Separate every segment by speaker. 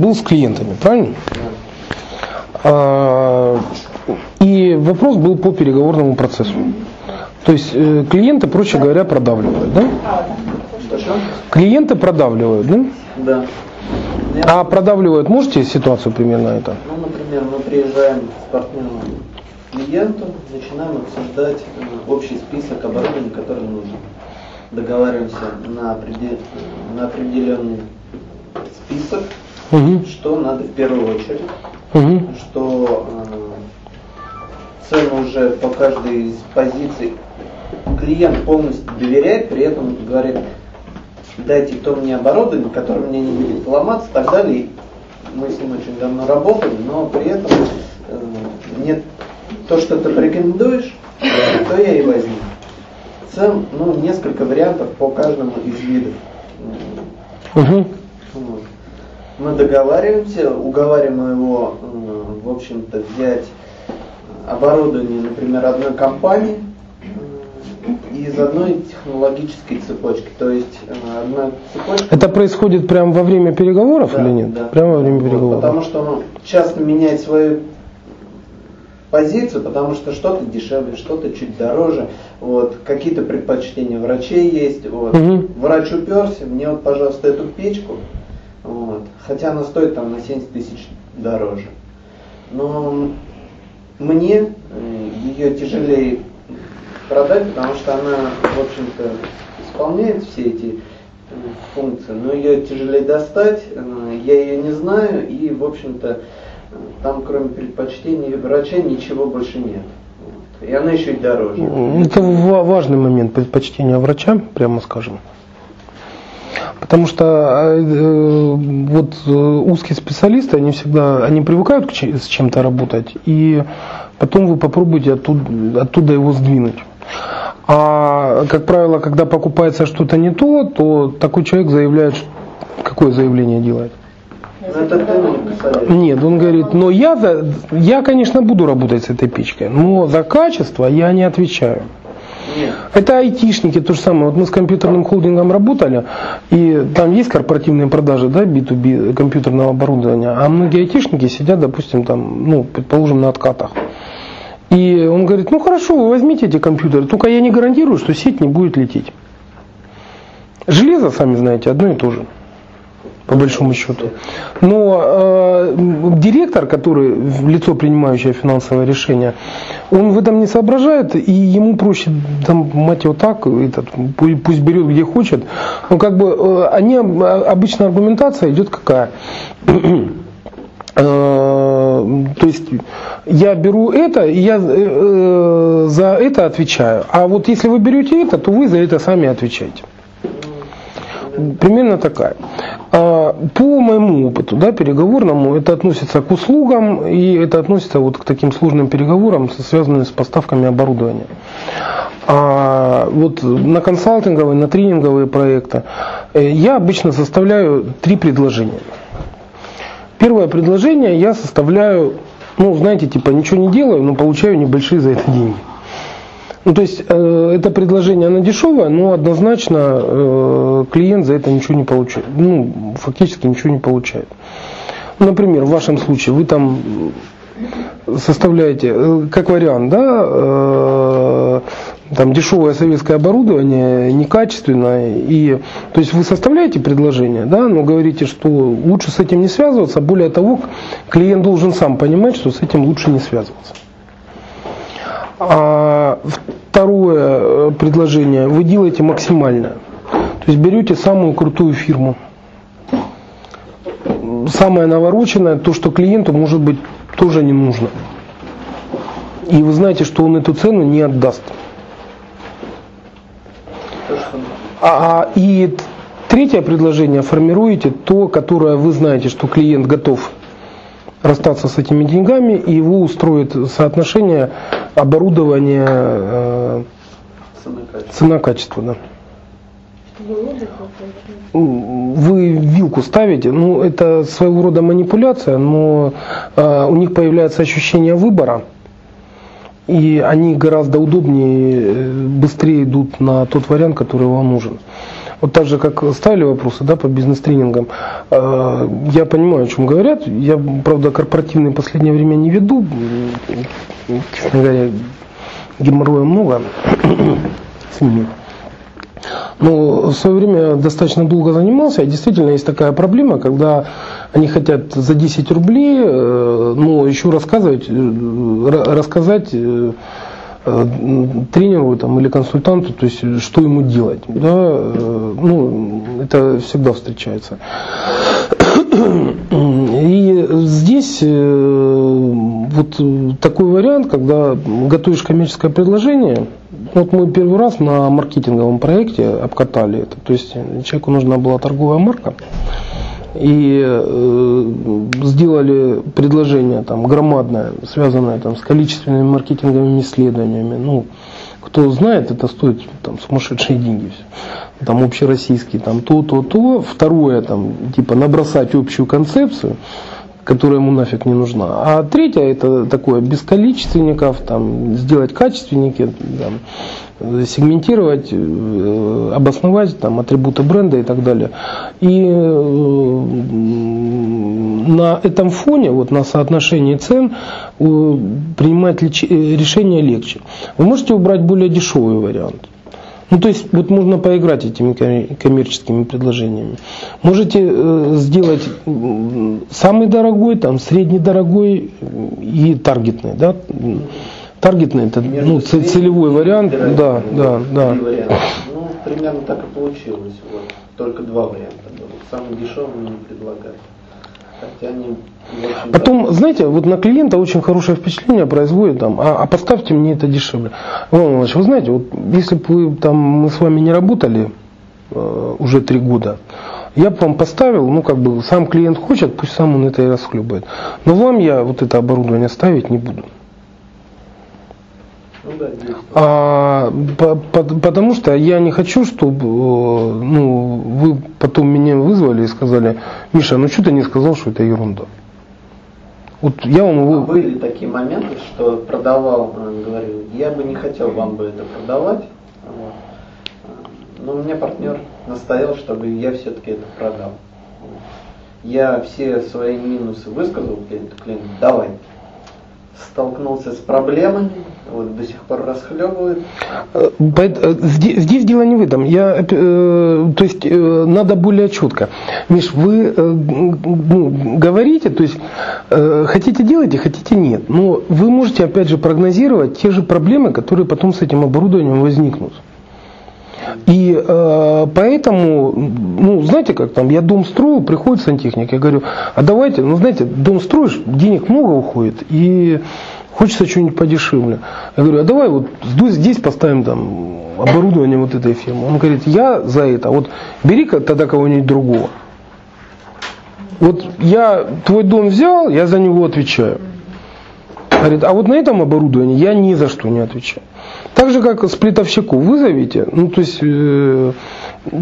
Speaker 1: был с клиентами, правильно? А, и вопрос был по переговорному процессу. То есть э, клиенты, проще говоря, продавливают, да? Клиенты продавливают, да?
Speaker 2: Да.
Speaker 1: А продавливают, можете ситуацию примерно это?
Speaker 2: Ну, например, мы приезжаем с партнером к клиенту, начинаем обсуждать э, общий список оборудования, которое нужно. Договариваемся на, определ... на определенный список,
Speaker 1: Угу.
Speaker 2: что надо в первую очередь,
Speaker 1: Угу.
Speaker 2: что э, цену уже по каждой из позиций клиент полностью доверяет, при этом говорит, дайте то мне оборудование, которое мне не будет ломаться и так далее. Мы с ним очень давно работаем, но при этом э, нет то, что ты порекомендуешь, то я и возьму. Цен, ну, несколько вариантов по каждому из видов.
Speaker 1: Угу.
Speaker 2: Вот. Мы договариваемся, уговариваем его, э, в общем-то, взять оборудование, например, одной компании э, из одной технологической цепочки. То есть э, одна цепочка.
Speaker 1: Это происходит прямо во время переговоров
Speaker 2: Да,
Speaker 1: или нет?
Speaker 2: да.
Speaker 1: Прямо во время
Speaker 2: Вот,
Speaker 1: переговоров.
Speaker 2: Потому что он часто меняет свою позицию, потому что что-то дешевле, что-то чуть дороже. Вот, какие-то предпочтения врачей есть. Вот.
Speaker 1: Мгм.
Speaker 2: Врач уперся, мне вот, пожалуйста, эту печку. Вот. Хотя она стоит там на 70 тысяч дороже. Но мне э, ее тяжелее продать, потому что она, в общем-то, исполняет все эти э, функции, но ее тяжелее достать, э, я ее не знаю, и, в общем-то, там, кроме предпочтений врача, ничего больше нет. И она еще и дороже.
Speaker 1: Это ва- важный момент предпочтения врача, прямо скажем. Потому что э, э, вот э, узкие специалисты, они всегда, они привыкают к с чем-то работать, и потом вы попробуйте оттуда, оттуда его сдвинуть. А, как правило, когда покупается что-то не то, то такой человек заявляет, какое заявление делает?
Speaker 2: Посоветуй.
Speaker 1: Нет, он говорит, но я, за, я, конечно, буду работать с этой печкой, но за качество я не отвечаю. Это айтишники, то же самое. Вот мы с компьютерным холдингом работали, и там есть корпоративные продажи, да, B2B компьютерного оборудования, а многие айтишники сидят, допустим, там, ну, предположим, на откатах. И он говорит, ну хорошо, вы возьмите эти компьютеры, только я не гарантирую, что сеть не будет лететь. Железо, сами знаете, одно и то же, по большому счету. Но э, директор, который лицо принимающее финансовое решение, он в этом не соображает, и ему проще, там, мать его так, этот, пу- пусть берет где хочет. Но как бы э, они, об- обычно аргументация идет какая? Э, То есть я беру это, и я э, э, за это отвечаю. А вот если вы берете это, то вы за это сами отвечаете. Примерно такая. А, По моему опыту, да, переговорному, это относится к услугам и это относится вот к таким сложным переговорам, связанным с поставками оборудования. А вот на консалтинговые, на тренинговые проекты э, я обычно составляю три предложения. Первое предложение я составляю, ну, знаете, типа ничего не делаю, но получаю небольшие за это деньги. Ну, то есть э, это предложение, оно дешевое, но однозначно э, клиент за это ничего не получает. Ну, фактически ничего не получает. Например, в вашем случае вы там составляете, э, как вариант, да, э, там дешевое советское оборудование, некачественное, и, то есть вы составляете предложение, да, но говорите, что лучше с этим не связываться, более того, клиент должен сам понимать, что с этим лучше не связываться. А второе э, предложение вы делаете максимальное. То есть берете самую крутую фирму, самое навороченное, то, что клиенту может быть тоже не нужно. И вы знаете, что он эту цену не отдаст. А, а- и третье предложение формируете то, которое вы знаете, что клиент готов расстаться с этими деньгами, и его устроит соотношение оборудования э,
Speaker 2: цена качество.
Speaker 1: цена-качество. Да. Вы вилку ставите, ну это своего рода манипуляция, но э, у них появляется ощущение выбора, и они гораздо удобнее, э, быстрее идут на тот вариант, который вам нужен. Вот так же, как ставили вопросы да, по бизнес-тренингам, э, я понимаю, о чем говорят. Я, правда, корпоративные в последнее время не веду. Честно говоря, геморроя много с. Но в свое время достаточно долго занимался, и действительно есть такая проблема, когда они хотят за 10 рублей, э, но еще рассказывать, э, рассказать э, тренеру там, или консультанту, то есть что ему делать. Да? Ну, это всегда встречается. И здесь вот такой вариант, когда готовишь коммерческое предложение, вот мы первый раз на маркетинговом проекте обкатали это. То есть человеку нужна была торговая марка. И э, сделали предложение там, громадное, связанное там, с количественными маркетинговыми исследованиями. Ну, кто знает, это стоит там, сумасшедшие деньги. Там общероссийский, там то, то, то. Второе, там, типа набросать общую концепцию которая ему нафиг не нужна. А третье это такое без количественников, там, сделать качественники, там, сегментировать, э, обосновать там, атрибуты бренда и так далее. И э, на этом фоне, вот на соотношении цен, э, принимать решение легче. Вы можете убрать более дешевый вариант. Ну, то есть, вот можно поиграть этими коммерческими предложениями. Можете э, сделать самый дорогой, там, средний дорогой и таргетный, да? Таргетный это ну, целевой вариант, да, да, да.
Speaker 2: Ну, примерно так и получилось. Вот. Только два варианта было. Самый дешевый не предлагали.
Speaker 1: Потом, знаете, вот на клиента очень хорошее впечатление производит там, а, а поставьте мне это дешевле. Иван Иванович, вы знаете, вот если бы вы, там, мы с вами не работали э, уже три года, я бы вам поставил, ну как бы сам клиент хочет, пусть сам он это и расхлебает. Но вам я вот это оборудование ставить не буду. А, по, по, потому что я не хочу, чтобы э, ну, вы потом меня вызвали и сказали, Миша, ну что ты не сказал, что это ерунда.
Speaker 2: Вот я вам его... А были такие моменты, что продавал, говорил, я бы не хотел вам бы это продавать, вот. но у меня партнер настоял, чтобы я все-таки это продал. Я все свои минусы высказал клиенту, клиент, давай, столкнулся с проблемами, вот до сих пор расхлебывает. Э,
Speaker 1: э, здесь, здесь дело не в этом. Я, э, то есть надо более четко. Миш, вы ну, говорите, то есть э, хотите делайте, хотите нет. Но вы можете опять же прогнозировать те же проблемы, которые потом с этим оборудованием возникнут. И э, поэтому, ну, знаете, как там, я дом строю, приходит сантехник, я говорю, а давайте, ну, знаете, дом строишь, денег много уходит, и хочется что-нибудь подешевле. Я говорю, а давай вот здесь поставим там оборудование вот этой фирмы. Он говорит, я за это, вот бери-ка тогда кого-нибудь другого. Вот я твой дом взял, я за него отвечаю. Говорит, а вот на этом оборудовании я ни за что не отвечаю. Так же, как сплитовщику вызовите, ну, то есть, э,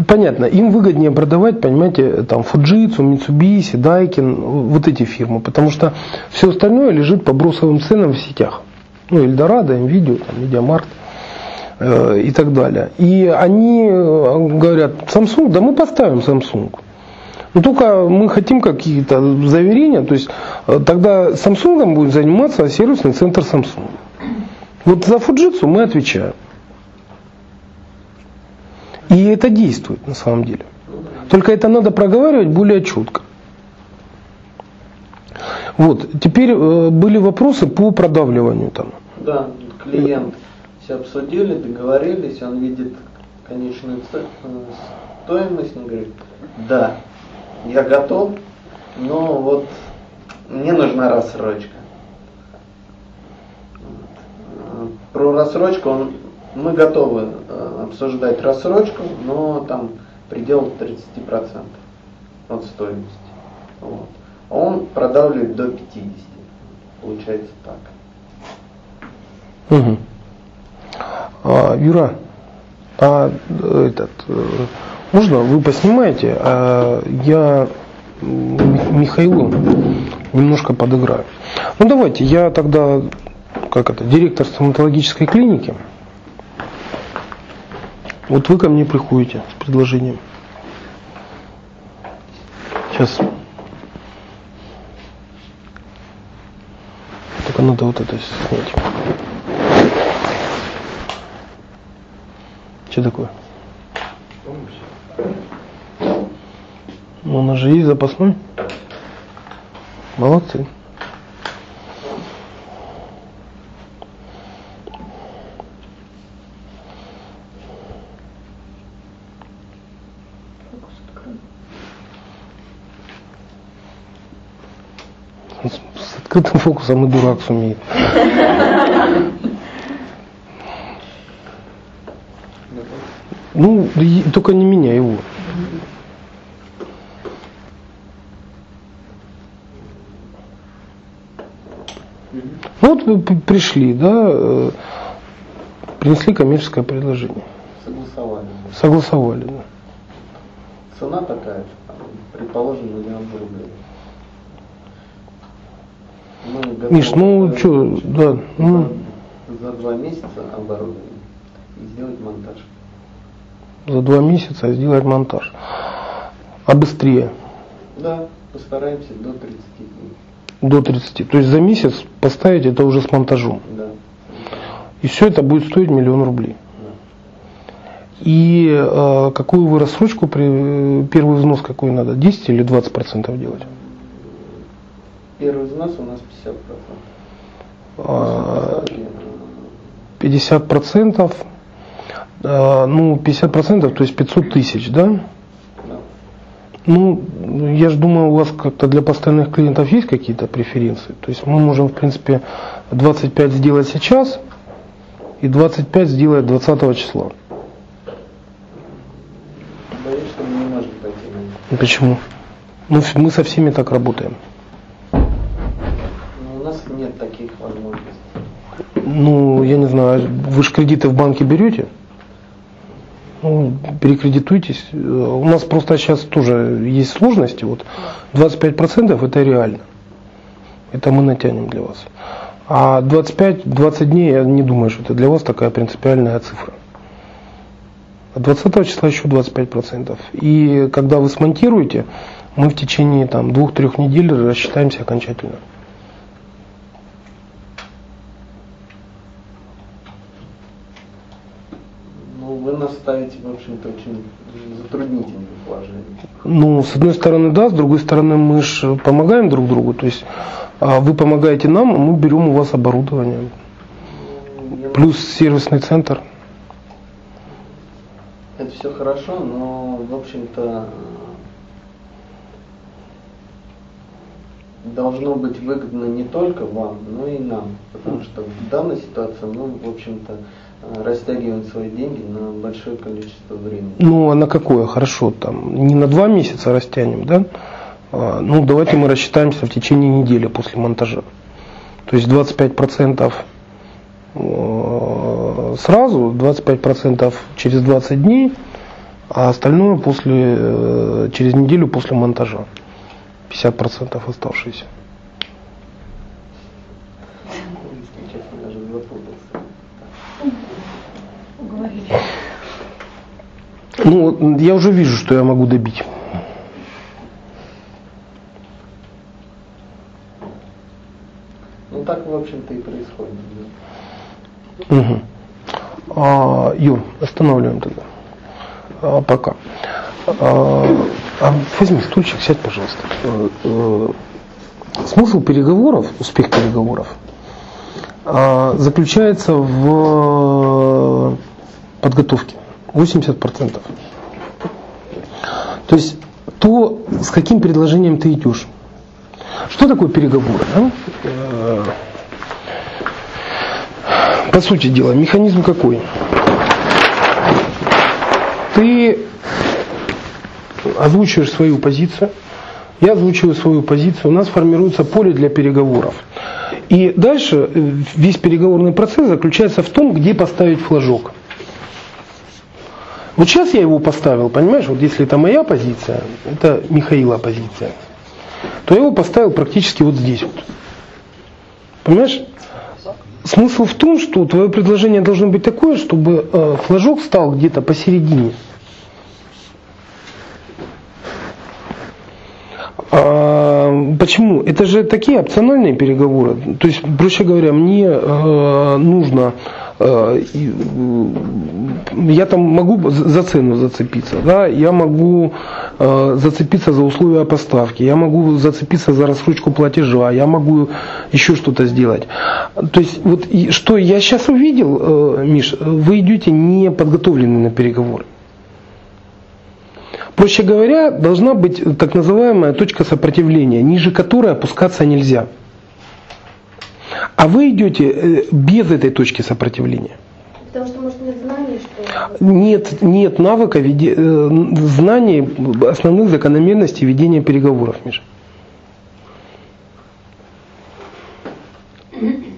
Speaker 1: понятно, им выгоднее продавать, понимаете, там, Fujitsu, Mitsubishi, Daikin, вот эти фирмы, потому что все остальное лежит по бросовым ценам в сетях. Ну, Эльдорадо, Nvidia, там, Mediamarkt э, и так далее. И они э, говорят, Samsung, да мы поставим Samsung. Но только мы хотим какие-то заверения, то есть э, тогда Samsung будет заниматься сервисный центр Samsung. Вот за Фуджитсу мы отвечаем. И это действует на самом деле. Только это надо проговаривать более четко. Вот, теперь э, были вопросы по продавливанию там.
Speaker 2: Да, клиент все обсудили, договорились, он видит конечную э, стоимость, он говорит, да, я готов, но вот мне нужна рассрочка. Про рассрочку он, мы готовы э, обсуждать рассрочку, но там предел 30% от стоимости. Вот. Он продавливает до 50. Получается так.
Speaker 1: Угу. А, Юра, а этот, э, можно вы поснимаете, а я Михаилу немножко подыграю. Ну давайте, я тогда как это, директор стоматологической клиники, вот вы ко мне приходите с предложением – Сейчас. Только надо вот это снять. Что такое? Ну, у нас же есть запасной. Молодцы. С открытым фокусом и дурак сумеет. Ну, только не меня, его. Ну вот вы пришли, да, э, принесли коммерческое предложение.
Speaker 2: Согласовали.
Speaker 1: Согласовали, да.
Speaker 2: Цена такая, предположим, миллион рублей.
Speaker 1: Миш, ну что, да, ну,
Speaker 2: за, два месяца оборудование и сделать монтаж.
Speaker 1: за два месяца сделать монтаж. А быстрее,
Speaker 2: Да, постараемся до 30 дней.
Speaker 1: до 30. То есть за месяц поставить это уже с монтажом.
Speaker 2: Да.
Speaker 1: И все это будет стоить миллион рублей. И э, какую вы рассрочку, при, первый взнос какой надо? 10 или 20 процентов делать?
Speaker 2: Первый взнос у нас 50%.
Speaker 1: А,
Speaker 2: Посадки,
Speaker 1: 50 процентов, э, ну 50 процентов, то есть 500 тысяч, да?
Speaker 2: да.
Speaker 1: Ну, я же думаю, у вас как-то для постоянных клиентов есть какие-то преференции. То есть мы можем, в принципе, 25 сделать сейчас и 25 сделать 20 числа.
Speaker 2: Боюсь, что мы не можем пойти
Speaker 1: Почему? Ну, мы со всеми так работаем.
Speaker 2: Нет таких возможностей.
Speaker 1: Ну, я не знаю, вы же кредиты в банке берете? Ну, перекредитуйтесь. Э, У нас просто сейчас тоже есть сложности. Вот 25% это реально. Это мы натянем для вас. А 25-20 дней, я не думаю, что это для вас такая принципиальная цифра. А 20 числа еще 25%. И когда вы смонтируете, мы в течение там, двух-трех недель рассчитаемся окончательно.
Speaker 2: Ну, вы нас ставите, в общем-то, очень затруднительное положение.
Speaker 1: Ну, с одной стороны, да, с другой стороны, мы же помогаем друг другу. То есть а вы помогаете нам, а мы берем у вас оборудование.
Speaker 2: Ну,
Speaker 1: Плюс сервисный центр.
Speaker 2: Это все хорошо, но, в общем-то, должно быть выгодно не только вам, но и нам. Потому что в данной ситуации мы, в общем-то, растягиваем свои деньги на большое количество времени.
Speaker 1: Ну, а на какое? Хорошо, там, не на два месяца растянем, да? А, ну, давайте мы рассчитаемся в течение недели после монтажа. То есть 25% э, сразу, 25% через 20 дней, а остальное после, э, через неделю после монтажа. 50% оставшиеся.
Speaker 2: Если честно, даже запутался.
Speaker 3: Уговорили.
Speaker 1: Ну, я уже вижу, что я могу добить.
Speaker 2: Ну, так, в общем-то, и происходит. да.
Speaker 1: Угу. А, Юр, останавливаем тогда. А, пока. А, а возьми стульчик, сядь, пожалуйста. Э, э, Смысл переговоров, успех переговоров, а, заключается в подготовке. 80%. То есть то, с каким предложением ты идешь. Что такое переговоры? да? Э, по сути дела, механизм какой? Ты озвучиваешь свою позицию, я озвучиваю свою позицию, у нас формируется поле для переговоров. И дальше э, весь переговорный процесс заключается в том, где поставить флажок. Вот сейчас я его поставил, понимаешь, вот если это моя позиция, это Михаила позиция, то я его поставил практически вот здесь вот. Понимаешь? Смысл в том, что твое предложение должно быть такое, чтобы э, флажок стал где-то посередине. А, почему? Это же такие опциональные переговоры. То есть, проще говоря, мне э, нужно э, я там могу за цену зацепиться, да, я могу э, зацепиться за условия поставки, я могу зацепиться за раскручку платежа, я могу еще что-то сделать. То есть вот что я сейчас увидел, э, Миш, вы идете не подготовлены на переговоры. Проще говоря, должна быть так называемая точка сопротивления, ниже которой опускаться нельзя. А вы идете э, без этой точки сопротивления.
Speaker 3: Потому что, может, нет знаний, что...
Speaker 1: Нет, нет навыка веде... Э, знаний основных закономерностей ведения переговоров, Миша.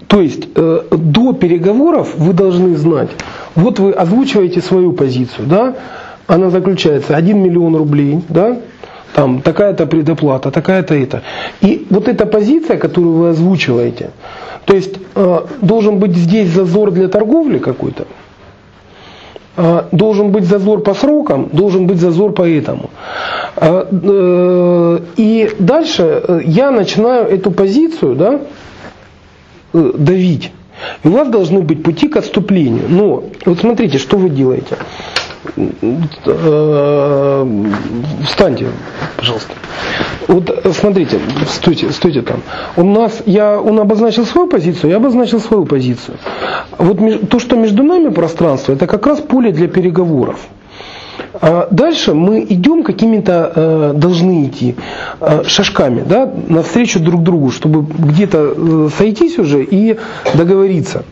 Speaker 1: То есть э, до переговоров вы должны знать, вот вы озвучиваете свою позицию, да, она заключается 1 миллион рублей, да, там такая-то предоплата, такая-то это. И вот эта позиция, которую вы озвучиваете, то есть э, должен быть здесь зазор для торговли какой-то, э, должен быть зазор по срокам, должен быть зазор по этому. Э, и дальше я начинаю эту позицию да, давить. И у вас должны быть пути к отступлению. Но вот смотрите, что вы делаете. Э, встаньте, пожалуйста. Вот смотрите, стойте, стойте там. У нас, я, он обозначил свою позицию, я обозначил свою позицию. Вот то, что между нами пространство, это как раз поле для переговоров. А дальше мы идем какими-то, э, должны идти э, шажками, да, навстречу друг другу, чтобы где-то э, сойтись уже и договориться.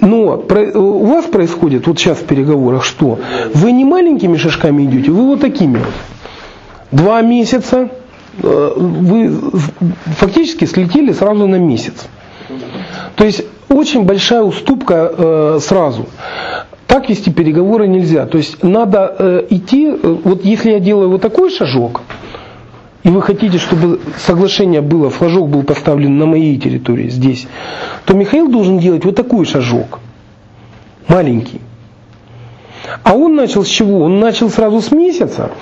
Speaker 1: Но у вас происходит вот сейчас в переговорах что? Вы не маленькими шажками идете, вы вот такими. Два месяца, э, вы фактически слетели сразу на месяц. То есть очень большая уступка э, сразу. Так вести переговоры нельзя. То есть надо э, идти, вот если я делаю вот такой шажок, и вы хотите, чтобы соглашение было, флажок был поставлен на моей территории здесь, то Михаил должен делать вот такой шажок, маленький. А он начал с чего? Он начал сразу с месяца.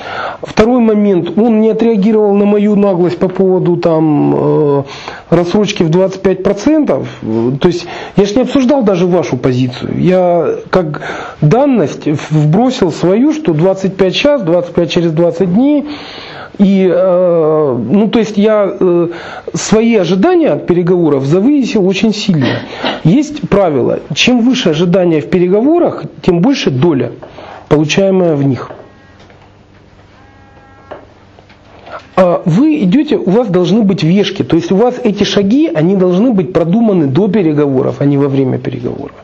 Speaker 1: Второй момент, он не отреагировал на мою наглость по поводу там э, рассрочки в 25%. То есть я же не обсуждал даже вашу позицию. Я как данность вбросил свою, что 25 сейчас, 25 через 20 дней. И, э, ну, то есть я э, свои ожидания от переговоров завысил очень сильно. Есть правило, чем выше ожидания в переговорах, тем больше доля, получаемая в них. А вы идете, у вас должны быть вешки, то есть у вас эти шаги, они должны быть продуманы до переговоров, а не во время переговоров.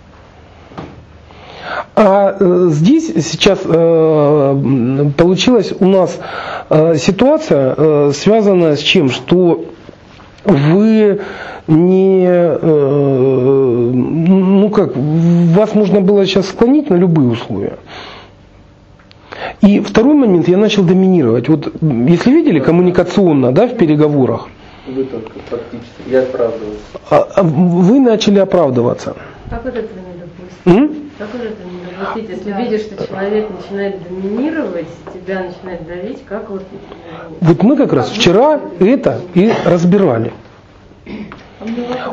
Speaker 1: А э, здесь сейчас э, получилась у нас э, ситуация, связанная с чем? Что вы не, ну как, вас можно было сейчас склонить на любые условия. И второй момент, я начал доминировать. Вот если видели коммуникационно, да, в переговорах.
Speaker 2: Вы только фактически, я оправдывался.
Speaker 1: А, а вы начали оправдываться.
Speaker 3: Как это не допустить? Как это не допустить, если видишь, что человек начинает доминировать, тебя начинает давить, как вот...
Speaker 1: Вот мы как раз вчера это и разбирали.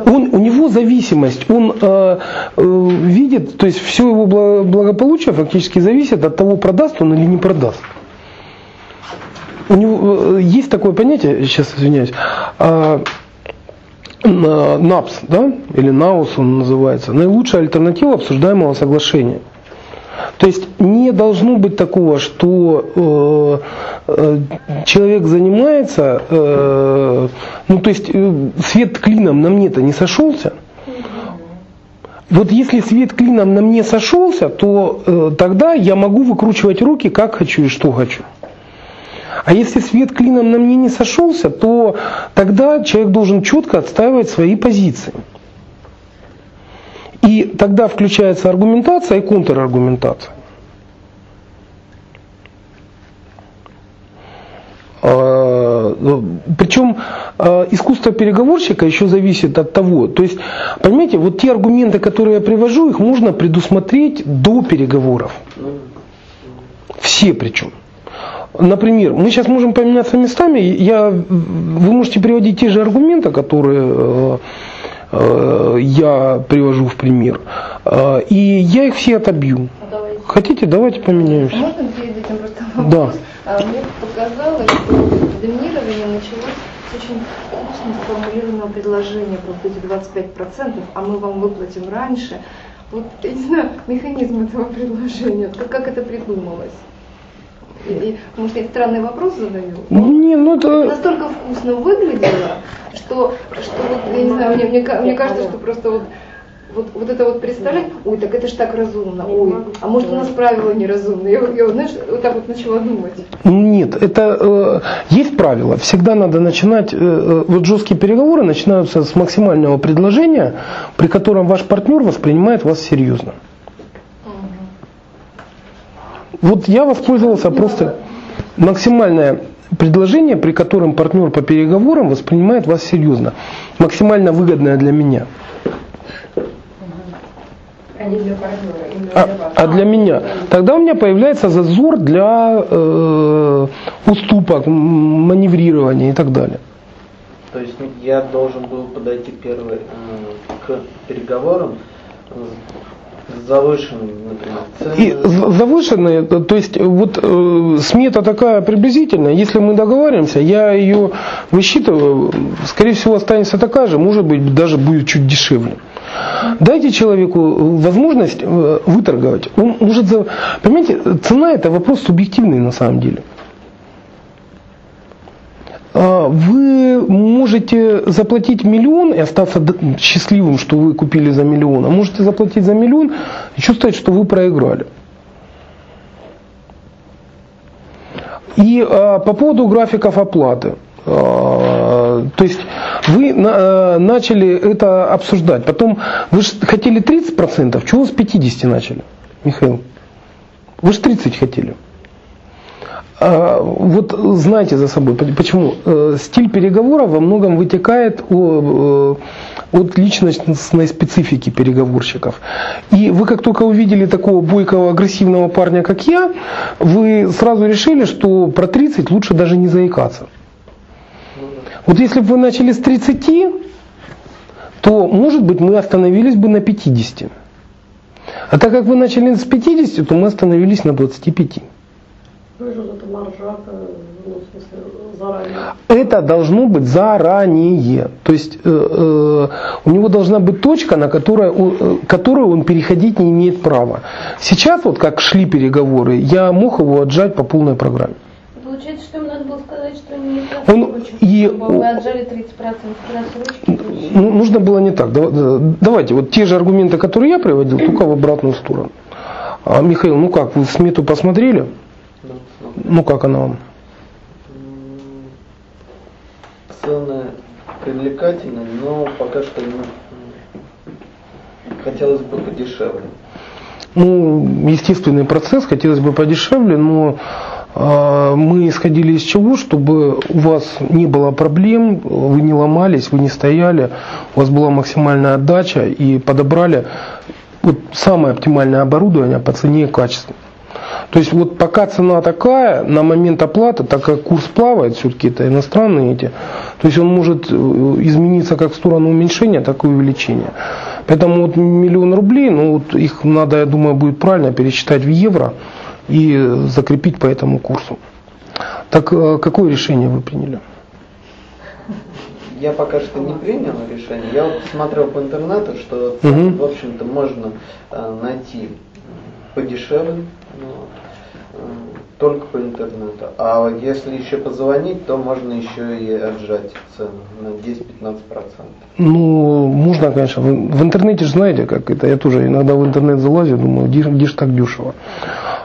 Speaker 1: Он, у него зависимость, он э, э, видит, то есть все его благополучие фактически зависит от того, продаст он или не продаст. У него э, есть такое понятие, сейчас извиняюсь, э, НАПС, да, или НАУС он называется, наилучшая альтернатива обсуждаемого соглашения. То есть не должно быть такого, что э, э, человек занимается, э, ну то есть э, свет клином на мне-то не сошелся. Вот если свет клином на мне сошелся, то э, тогда я могу выкручивать руки как хочу и что хочу. А если свет клином на мне не сошелся, то тогда человек должен четко отстаивать свои позиции. И тогда включается аргументация и контраргументация. А, ну, Причем а, искусство переговорщика еще зависит от того. То есть, понимаете, вот те аргументы, которые я привожу, их можно предусмотреть до переговоров. Все причем. Например, мы сейчас можем поменяться местами. Я, вы можете приводить те же аргументы, которые э, э, я привожу в пример. Э, и я их все отобью.
Speaker 4: А давайте.
Speaker 1: Хотите, давайте поменяемся.
Speaker 4: А можно перед этим просто вопрос?
Speaker 1: Да.
Speaker 4: Мне показалось, что доминирование началось с очень вкусно сформулированного предложения про вот эти 25%, а мы вам выплатим раньше. Вот, я не знаю, механизм этого предложения, как, как это придумалось? И, может, я странный вопрос задаю?
Speaker 1: Не, ну
Speaker 4: Это
Speaker 1: это...
Speaker 4: настолько вкусно выглядело, что, что вот, я не знаю, мне, мне, мне кажется, что просто вот, вот, вот это вот представлять, ой, так это ж так разумно, ой, а может у нас правила неразумные. Я, вот- я знаешь, вот так вот начала думать.
Speaker 1: Нет, это э, есть правило. Всегда надо начинать, э, э, вот жесткие переговоры начинаются с максимального предложения, при котором ваш партнер воспринимает вас серьезно. Вот я воспользовался просто максимальное предложение, при котором партнер по переговорам воспринимает вас серьезно. Максимально выгодное для меня.
Speaker 3: А не для партнера, именно
Speaker 1: А,
Speaker 3: для вас.
Speaker 1: а для меня. Тогда у меня появляется зазор для э, уступок, маневрирования и так далее.
Speaker 2: То есть я должен был подойти первый э, к переговорам э, с завышенными, например,
Speaker 1: И
Speaker 2: ценами.
Speaker 1: з- завышенные, то то есть вот э, смета такая приблизительная, если мы договариваемся, я ее высчитываю, скорее всего останется такая же, может быть даже будет чуть дешевле. Дайте человеку возможность э, выторговать. Он может, за- понимаете, цена это вопрос субъективный на самом деле. А, Вы можете заплатить миллион и остаться счастливым, что вы купили за миллион, а можете заплатить за миллион и чувствовать, что вы проиграли. И а, по поводу графиков оплаты. А, то есть вы на- начали это обсуждать. Потом вы же хотели 30%, чего вы с 50 начали, Михаил? Вы же 30 хотели. А, Вот знайте за собой, почему Э, стиль переговора во многом вытекает э, от личностной специфики переговорщиков. И вы как только увидели такого бойкого, агрессивного парня, как я, вы сразу решили, что про 30 лучше даже не заикаться. Вот если бы вы начали с 30, то, может быть, мы остановились бы на 50. А так как вы начали с 50, то мы остановились на 25.
Speaker 5: Маржа, ну, в смысле, заранее.
Speaker 1: Это должно быть заранее. То есть э, э, у него должна быть точка, на которой он, э, которую он переходить не имеет права. Сейчас, вот как шли переговоры, я мог его отжать по полной программе.
Speaker 4: Получается, что ему надо было сказать, что не
Speaker 1: Он и
Speaker 4: Чтобы вы отжали 30% рассрочки.
Speaker 1: ну, нужно было не так. Да- да- Давайте вот те же аргументы, которые я приводил, только в обратную сторону. А, Михаил, ну как, вы смету посмотрели?
Speaker 2: Ну,
Speaker 1: как она вам?
Speaker 2: м, Цены привлекательные, но пока что ну, хотелось бы подешевле.
Speaker 1: Ну, естественный процесс, хотелось бы подешевле, но э, мы исходили из чего, чтобы у вас не было проблем, вы не ломались, вы не стояли, у вас была максимальная отдача и подобрали вот самое оптимальное оборудование по цене и качеству. То есть вот пока цена такая, на момент оплаты, так как курс плавает, все-таки это иностранные эти, то есть он может э, измениться как в сторону уменьшения, так и увеличения. Поэтому вот миллион рублей, ну вот их надо, я думаю, будет правильно пересчитать в евро и закрепить по этому курсу. Так э, какое решение вы приняли?
Speaker 2: Я пока что не принял решение. Я вот смотрел по интернету, что
Speaker 1: Мгм.
Speaker 2: в общем-то можно э, найти подешевле, ну, э, только по интернету. А если еще позвонить, то можно еще и отжать цену на 10-15%.
Speaker 1: Ну, можно, конечно. В интернете же знаете, как это. Я тоже иногда в интернет залазю, думаю, где, ж- где ж так дешево.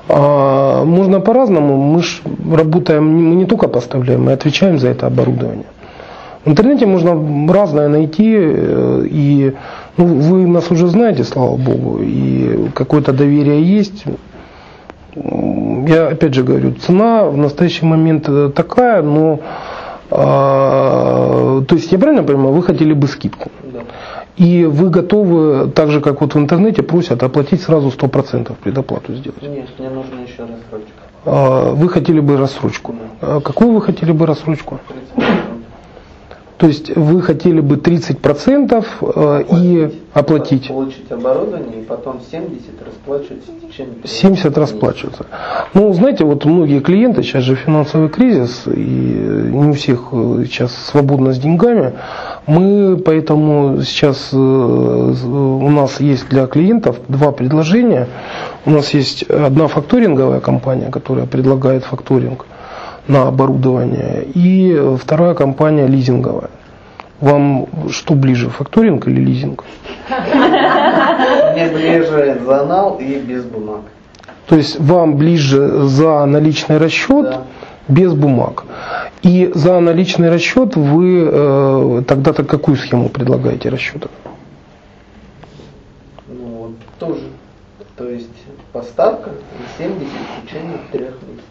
Speaker 1: А, можно по-разному. Мы же работаем, мы не только поставляем, мы отвечаем за это оборудование. В интернете можно разное найти, э, и ну, вы нас уже знаете, слава богу, и какое-то доверие есть. Я опять же говорю, цена в настоящий момент э, такая, но а, то есть я правильно понимаю, вы хотели бы скидку.
Speaker 2: Да.
Speaker 1: И вы готовы, так же как вот в интернете просят, оплатить сразу 100% предоплату сделать.
Speaker 2: Нет, мне нужно еще рассрочка.
Speaker 1: А, вы хотели бы рассрочку. А какую вы хотели бы рассрочку?
Speaker 2: 30%.
Speaker 1: То есть вы хотели бы 30% э, и оплатить.
Speaker 2: Получить оборудование и потом 70 расплачиваться в течение
Speaker 1: 70 расплачиваться. Ну, знаете, вот многие клиенты, сейчас же финансовый кризис, и не у всех э, сейчас свободно с деньгами. Мы поэтому сейчас э, у нас есть для клиентов два предложения. У нас есть одна факторинговая компания, которая предлагает факторинг на оборудование, и вторая компания лизинговая. Вам что ближе, факторинг или лизинг?
Speaker 2: Мне ближе зонал и без бумаг.
Speaker 1: То есть вам ближе за наличный расчет
Speaker 2: Да.
Speaker 1: без бумаг. И за наличный расчет вы э, тогда-то какую схему предлагаете расчета?
Speaker 2: Ну вот тоже. То есть поставка и 70 в течение трех месяцев.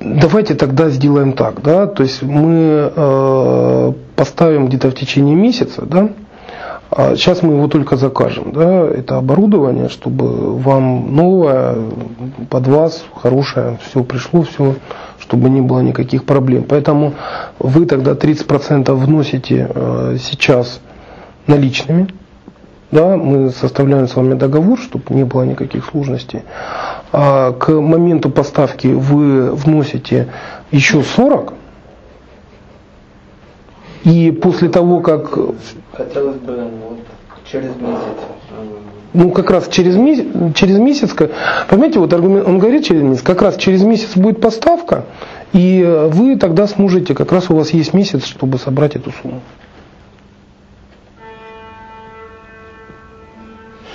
Speaker 1: Давайте тогда сделаем так, да, то есть мы э, поставим где-то в течение месяца, да, а сейчас мы его только закажем, да, это оборудование, чтобы вам новое, под вас, хорошее, все пришло, все, чтобы не было никаких проблем. Поэтому вы тогда 30% вносите э, сейчас наличными, да, мы составляем с вами договор, чтобы не было никаких сложностей. А к моменту поставки вы вносите еще 40. И после того, как,
Speaker 2: Хотелось бы вот через месяц.
Speaker 1: ну как раз через месяц, через месяц, понимаете, вот аргумент, он говорит через месяц, как раз через месяц будет поставка, и вы тогда сможете, как раз у вас есть месяц, чтобы собрать эту сумму.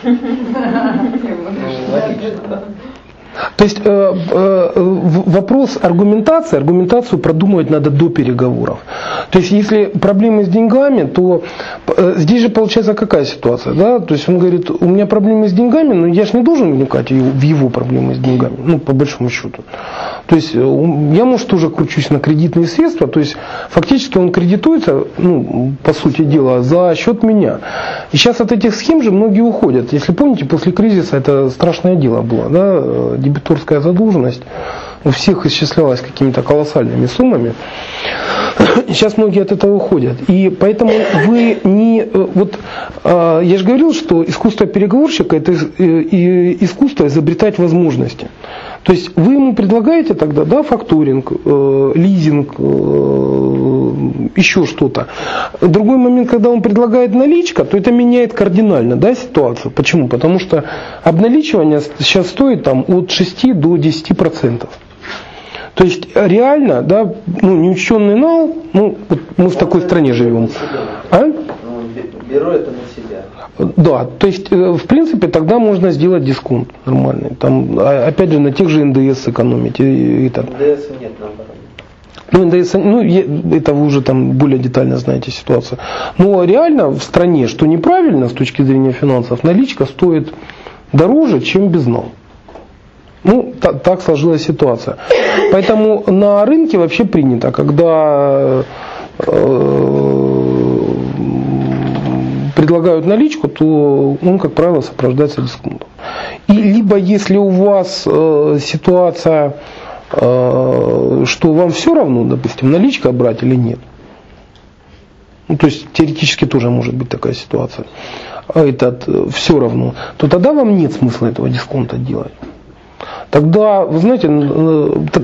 Speaker 2: логично.
Speaker 1: То есть э, э, вопрос аргументации, аргументацию продумывать надо до переговоров. То есть если проблемы с деньгами, то э, здесь же получается какая ситуация, да? То есть он говорит, у меня проблемы с деньгами, но я же не должен вникать в его- проблемы с деньгами, ну по большому счету. То есть э, я, может, тоже кручусь на кредитные средства, то есть фактически он кредитуется, ну, по сути дела, за счет меня. И сейчас от этих схем же многие уходят. Если помните, после кризиса это страшное дело было, да, дебиторская задолженность у всех исчислялась какими-то колоссальными суммами. Сейчас многие от этого уходят. И поэтому вы не... э, Вот э, я же говорил, что искусство переговорщика – это э, искусство изобретать возможности. То есть вы ему предлагаете тогда, да, факторинг, э, лизинг, э, еще что-то. Другой момент, когда он предлагает наличка, то это меняет кардинально да, ситуацию. Почему? Потому что обналичивание сейчас стоит там, от 6 до 10 процентов. То есть реально, да, ну, неучтенный нал, ну, вот мы в такой стране живем. А?
Speaker 2: Ну, бе- беру это на себя.
Speaker 1: Да, то есть, э, в принципе, тогда можно сделать дисконт нормальный. Там, а- опять же, на тех же НДС сэкономить. И, и так.
Speaker 2: НДС нет наоборот.
Speaker 1: Ну, НДС, ну, это вы уже там более детально знаете ситуацию. Но реально в стране, что неправильно с точки зрения финансов, наличка стоит дороже, чем безнал. Ну, та- так сложилась ситуация. Поэтому на рынке вообще принято, когда э, предлагают наличку, то он, как правило, сопровождается дисконтом. И либо если у вас э, ситуация, э, что вам все равно, допустим, наличка брать или нет, ну, то есть теоретически тоже может быть такая ситуация, а этот все равно, то тогда вам нет смысла этого дисконта делать. Тогда, вы знаете,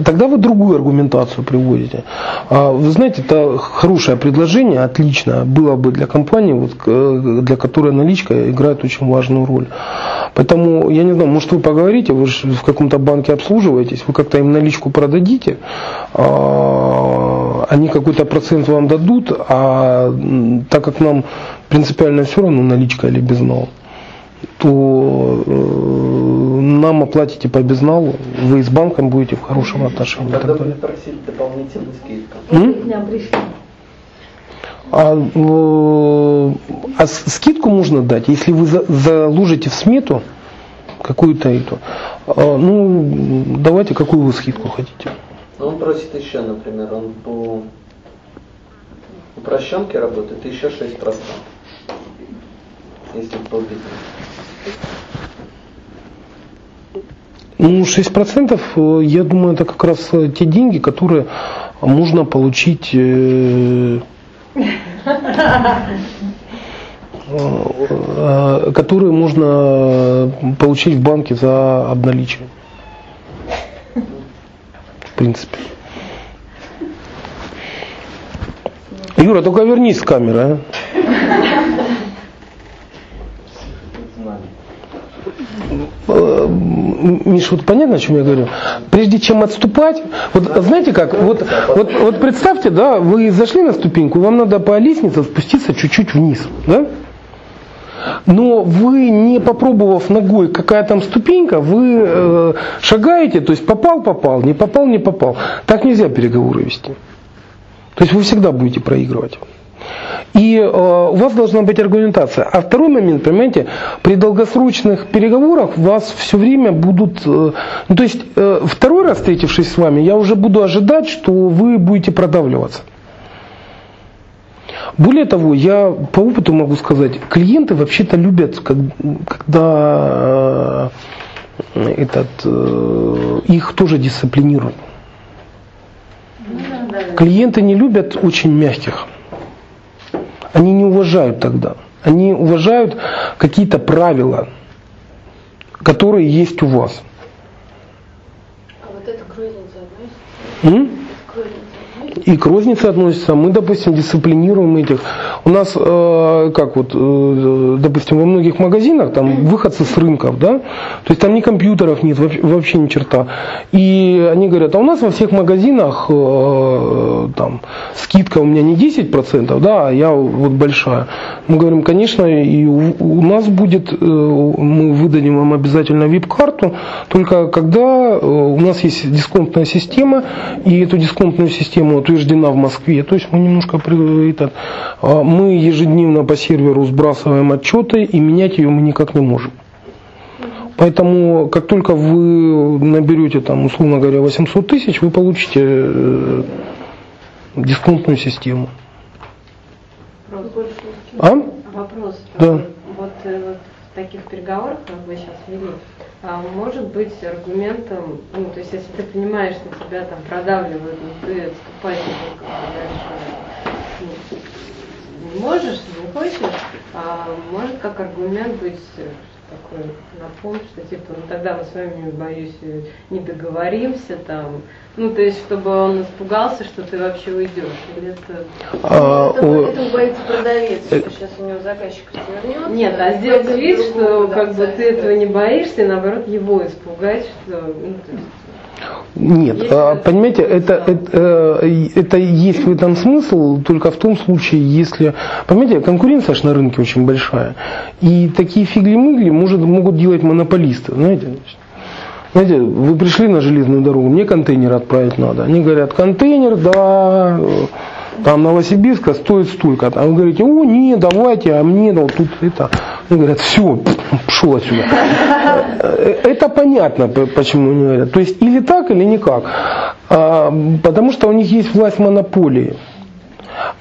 Speaker 1: тогда вы другую аргументацию приводите. А, Вы знаете, это хорошее предложение, отлично было бы для компании, вот, для которой наличка играет очень важную роль. Поэтому, я не знаю, может вы поговорите, вы же в каком-то банке обслуживаетесь, вы как-то им наличку продадите, а, они какой-то процент вам дадут, а так как нам принципиально все равно наличка или безнал, то э, нам оплатите по безналу, вы с банком будете в хорошем отношении. и
Speaker 2: Тогда
Speaker 1: так далее.
Speaker 2: будет просить дополнительную скидку.
Speaker 1: А, э, а скидку можно дать, если вы за- заложите в смету какую-то эту. А, ну, давайте, какую вы скидку хотите.
Speaker 2: Но он просит еще, например, он по упрощенке работает еще 6%. Если по бизнесу.
Speaker 1: Ну, 6% э, я думаю, это как раз э, те деньги, которые можно получить э, которые можно получить в банке за обналичие. В принципе. Юра, только вернись с камеры, а? Э, Миш, вот понятно, о чем я говорю? Прежде чем отступать, вот знаете как, вот, вот, вот представьте, да, вы зашли на ступеньку, вам надо по лестнице спуститься чуть-чуть вниз, да? Но вы не попробовав ногой, какая там ступенька, вы э, шагаете, то есть попал, попал, не попал, не попал. Так нельзя переговоры вести. То есть вы всегда будете проигрывать. И э, у вас должна быть аргументация. А второй момент, понимаете, при долгосрочных переговорах вас все время будут... Э, ну, то есть э, второй раз встретившись с вами, я уже буду ожидать, что вы будете продавливаться. Более того, я по опыту могу сказать, клиенты вообще-то любят, когда э, этот, э, их тоже дисциплинируют. Клиенты не любят очень мягких. Они не уважают тогда. Они уважают какие-то правила, которые есть у вас.
Speaker 3: А вот это к рознице относится?
Speaker 1: М? И к рознице относится. Мы, допустим, дисциплинируем этих. У нас, э, как вот, э, допустим, во многих магазинах там выходцы с рынков, да, то есть там ни компьютеров нет, вообще, вообще ни черта. И они говорят, а у нас во всех магазинах э, там скидка у меня не 10%, да, а я вот большая. Мы говорим, конечно, и у, у нас будет, э, мы выдадим вам обязательно вип-карту, только когда э, у нас есть дисконтная система, и эту дисконтную систему утверждена в Москве. То есть мы немножко этот, а, мы ежедневно по серверу сбрасываем отчеты и менять ее мы никак не можем. Поэтому, как только вы наберете, там, условно говоря, 800 тысяч, вы получите э, дисконтную систему.
Speaker 3: Вопрос.
Speaker 1: А?
Speaker 3: Вопрос.
Speaker 1: Да.
Speaker 3: Вот, э, вот в таких переговорах, как вы сейчас вели, может быть аргументом, ну, то есть если ты понимаешь, что тебя там продавливают, но ты отступать дальше ну, не можешь, не хочешь, а может как аргумент быть такой напомнь, что типа, ну тогда мы с вами, боюсь, не договоримся там. Ну, то есть, чтобы он испугался, что ты вообще уйдешь. Или это...
Speaker 1: А,
Speaker 6: это,
Speaker 1: о-
Speaker 6: это боится продавец, что сейчас у него заказчик развернется.
Speaker 3: Нет, а сделать вид, что как бы ты этого не боишься, и наоборот его испугать, что ну, то есть,
Speaker 1: Нет,
Speaker 3: Есть
Speaker 1: а, понимаете, это, это, э, это есть в этом смысл только в том случае, если, понимаете, конкуренция ж на рынке очень большая. И такие фигли-мыгли может, могут делать монополисты, знаете. Знаете, вы пришли на железную дорогу, мне контейнер отправить надо. Они говорят, контейнер, да, там Новосибирска стоит столько. А вы говорите, о, нет, давайте, а мне да, вот тут это. Они говорят, все, пошел отсюда. Э, Это понятно, почему они говорят. То есть или так, или никак. А, Потому что у них есть власть монополии.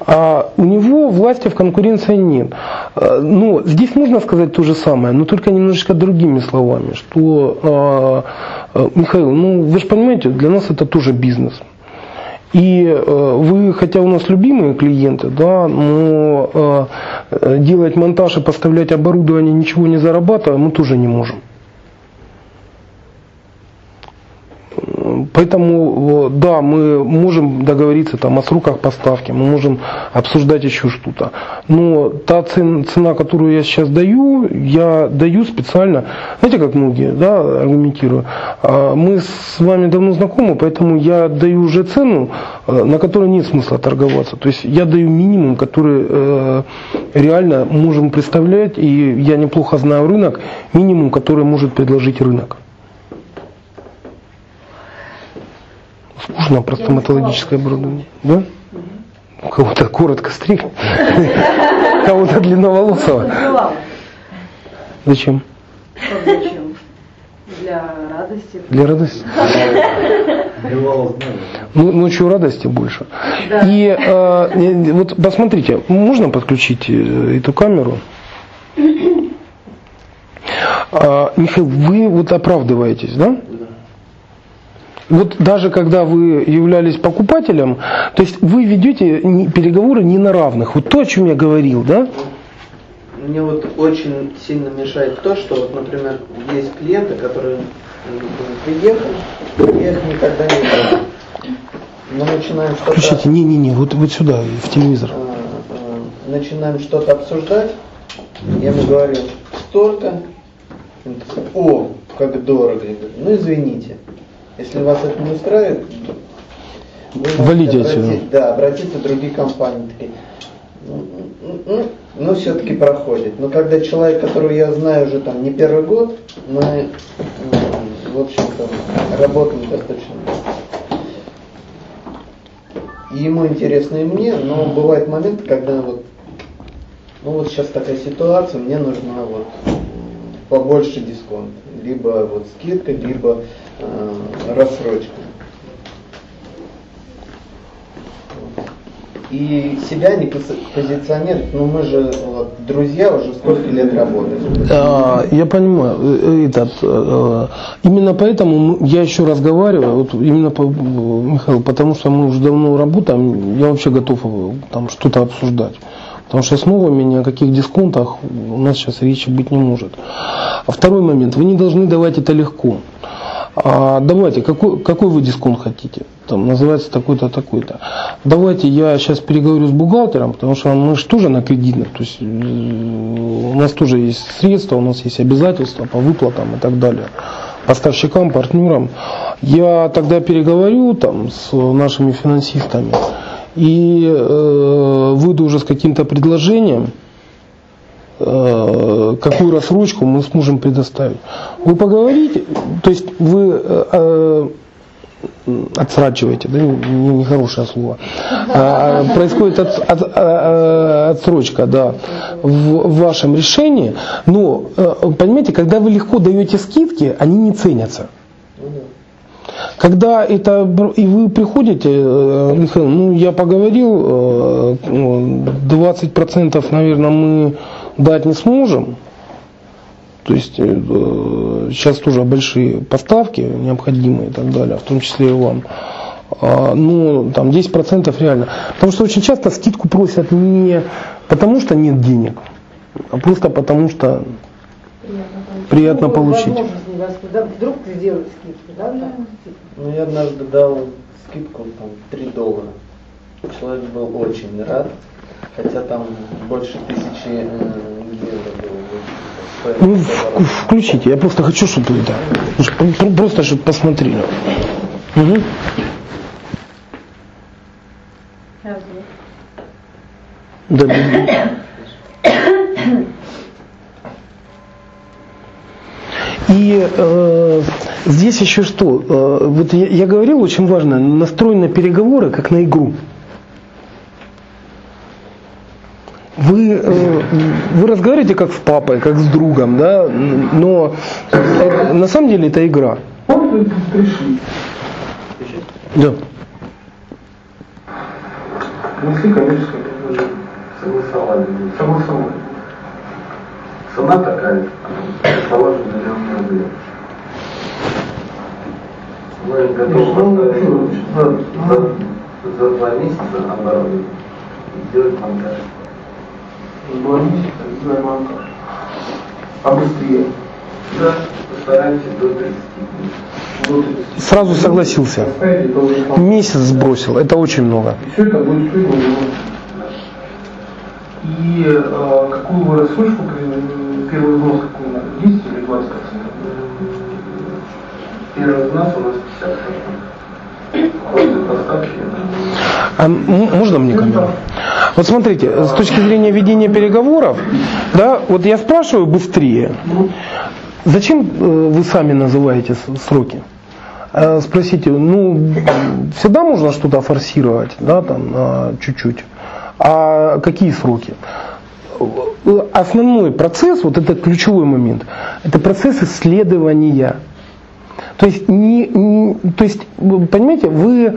Speaker 1: А у него власти в конкуренции нет. А, Ну, здесь можно сказать то же самое, но только немножечко другими словами, что, а, а, Михаил, ну вы же понимаете, для нас это тоже бизнес. И э, вы, хотя у нас любимые клиенты, да, но э, э, делать монтаж и поставлять оборудование, ничего не зарабатывая, мы тоже не можем. Поэтому, да, мы можем договориться там, о сроках поставки, мы можем обсуждать еще что-то. Но та цен- цена, которую я сейчас даю, я даю специально, знаете, как многие да, аргументирую, а, мы с вами давно знакомы, поэтому я даю уже цену, э, на которой нет смысла торговаться. То есть я даю минимум, который э, реально можем представлять, и я неплохо знаю рынок, минимум, который может предложить рынок. Скучно про стоматологическое оборудование. Да? Кого-то коротко стриг, кого-то длинноволосого. Зачем?
Speaker 6: Зачем? Для радости.
Speaker 1: Для радости. Ну, ночью радости больше. И э, э, вот посмотрите, можно подключить э, эту камеру? А, Михаил, вы вот оправдываетесь, да? Вот даже когда вы являлись покупателем, то есть вы ведете переговоры не на равных. Вот то, о чем я говорил, да?
Speaker 2: Мне вот очень сильно мешает то, что вот, например, есть клиенты, которые м, приехали, я их никогда не видел. Мы начинаем что-то
Speaker 1: Включите, не-не-не, вот, вот сюда, в телевизор.
Speaker 2: э, э, начинаем что-то обсуждать, я ему говорю, столько, он такой, о, как дорого. Ну извините, если вас это не устраивает, вы
Speaker 1: Валите
Speaker 2: обрати-
Speaker 1: отсюда.
Speaker 2: Да, обратиться в другие компании. Такие, «Ну, ну, ну, ну, все-таки проходит. Но когда человек, которого я знаю уже там не первый год, мы, м, в общем-то, работаем достаточно. Ему интересно и мне, но бывают моменты, когда вот, ну вот сейчас такая ситуация, мне нужна вот побольше дисконт. Либо вот скидка, либо э, рассрочка. И себя не пози- позиционируют, ну мы же вот, друзья уже сколько лет работаем.
Speaker 1: А, Я понимаю, э, этот, э, именно поэтому я еще разговариваю, вот именно по, Михаил, потому что мы уже давно работаем, я вообще готов там что-то обсуждать. Потому что с новыми ни о каких дисконтах у нас сейчас речи быть не может. А второй момент, вы не должны давать это легко. А давайте, какой, какой вы дисконт хотите? Там называется такой-то, такой-то. Давайте я сейчас переговорю с бухгалтером, потому что мы же тоже на кредитных, то есть э, у нас тоже есть средства, у нас есть обязательства по выплатам и так далее, поставщикам, партнерам. Я тогда переговорю там с нашими финансистами и э, выйду уже с каким-то предложением, какую рассрочку мы сможем предоставить. Вы поговорите, то есть вы э, э, отсрачиваете, да, не- нехорошее слово. А, происходит от- от- а, а, отсрочка, да, в, в вашем решении, но, э, понимаете, когда вы легко даете скидки, они не ценятся. Когда это и вы приходите, э, Михаил, ну я поговорил, э, ну, 20% наверное мы дать не сможем. То есть э, сейчас тоже большие поставки необходимые и так далее, в том числе и вам. А, Ну, там 10% реально. Потому что очень часто скидку просят не потому, что нет денег, а просто потому, что Приятно
Speaker 5: Ну,
Speaker 1: получить.
Speaker 5: да, Вдруг ты сделаешь скидку, да? там?
Speaker 2: Ну я однажды дал скидку там 3 доллара. Человек был очень рад, хотя там больше тысячи э, евро было.
Speaker 1: Ну, включите, я просто хочу, чтобы это, просто чтобы посмотрели. Мгм. Да. И э, здесь еще что? Э, вот я, я говорил, очень важно, настрой на переговоры, как на игру. Вы, э, вы разговариваете как с папой, как с другом, да, но э, на самом деле это игра.
Speaker 7: Вот вы пришли.
Speaker 1: Да.
Speaker 7: Внесли коммерческое предложение.
Speaker 8: Согласовали.
Speaker 7: Согласовали.
Speaker 8: Цена такая, положена миллион рублей. Вы готовы
Speaker 7: Ну,
Speaker 8: поставить за, за, за два месяца оборудование и сделать монтаж.
Speaker 7: Два месяца, сделаем монтаж. А быстрее.
Speaker 8: Да, постараемся до 30 дней.
Speaker 7: Вот и
Speaker 1: Сразу согласился. Месяц сбросил, это очень много.
Speaker 7: И все это будет миллион. И э, какую вы рассрочку, первый взнос какой надо, 10 или 20 процентов?
Speaker 8: Первый взнос у нас 50%. После поставки
Speaker 1: А можно мне камеру? Вот смотрите, с точки зрения ведения переговоров, да, вот я спрашиваю быстрее, зачем э, вы сами называете сроки? Э, Спросите, ну, всегда можно что-то форсировать, да, там, на чуть-чуть. А какие сроки? Э, Основной процесс, вот это ключевой момент, это процесс исследования. То есть, не, не- то есть, понимаете, вы,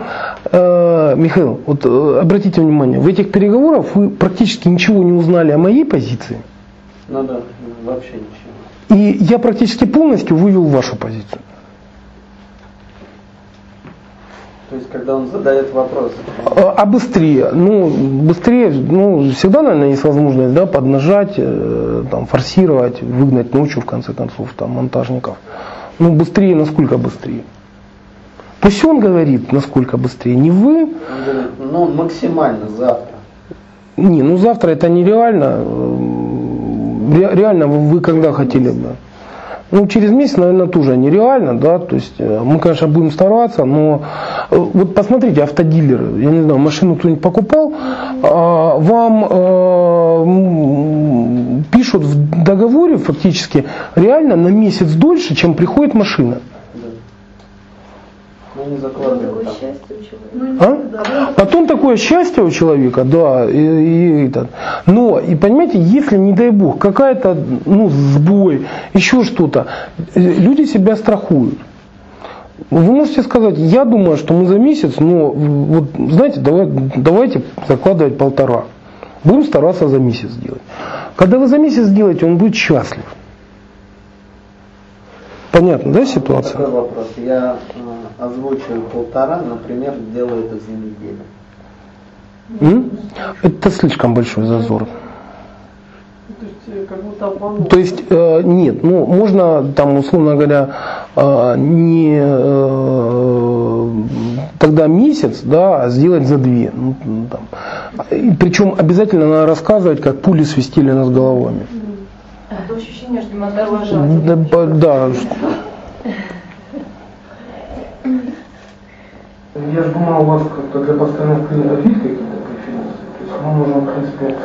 Speaker 1: э, Михаил, вот э, обратите внимание, в этих переговорах вы практически ничего не узнали о моей позиции,
Speaker 2: Ну да, вообще ничего.
Speaker 1: и я практически полностью вывел вашу позицию.
Speaker 2: То есть, когда он задает вопрос.
Speaker 1: А а быстрее? Ну, быстрее, ну, всегда, наверное, есть возможность, да, поднажать, э, там, форсировать, выгнать ночью, в конце концов, там, монтажников. Ну, быстрее, насколько быстрее? Пусть он говорит, насколько быстрее, не вы.
Speaker 2: Он говорит, ну, максимально завтра.
Speaker 1: Не, ну завтра это нереально. Э, ре- Реально вы, вы когда хотели бы? Ну, через месяц, наверное, тоже нереально, да, то есть э, мы, конечно, будем стараться, но э, вот посмотрите, автодилеры, я не знаю, машину кто-нибудь покупал, а, вам э, пишут в договоре фактически реально на месяц дольше, чем приходит машина.
Speaker 2: Ну, не
Speaker 4: Было
Speaker 2: закладывают.
Speaker 4: такое
Speaker 2: так.
Speaker 4: счастье у человека.
Speaker 1: А? Потом такое счастье у человека, да, и, и этот. Но, и понимаете, если, не дай бог, какая-то, ну, сбой, еще что-то, э, люди себя страхуют. Вы можете сказать, я думаю, что мы за месяц, но вот, знаете, давай, давайте закладывать полтора. Будем стараться за месяц сделать. Когда вы за месяц сделаете, он будет счастлив. Понятно, да, ситуация?
Speaker 2: Такой вопрос. Я озвучиваю полтора, например, делаю это за неделю.
Speaker 1: М? Это слишком большой зазор.
Speaker 5: То есть э, как будто обманул.
Speaker 1: То есть э, нет, ну можно там условно говоря э, не э, тогда месяц, да, а сделать за две. Ну, ну, там. И причем обязательно надо рассказывать, как пули свистели над головами.
Speaker 6: Это ощущение, что оторважать.
Speaker 1: Да, по- да,
Speaker 7: Я же думал, у вас как-то для постоянных клиентов есть какие-то преференции. То есть мы можем, в принципе,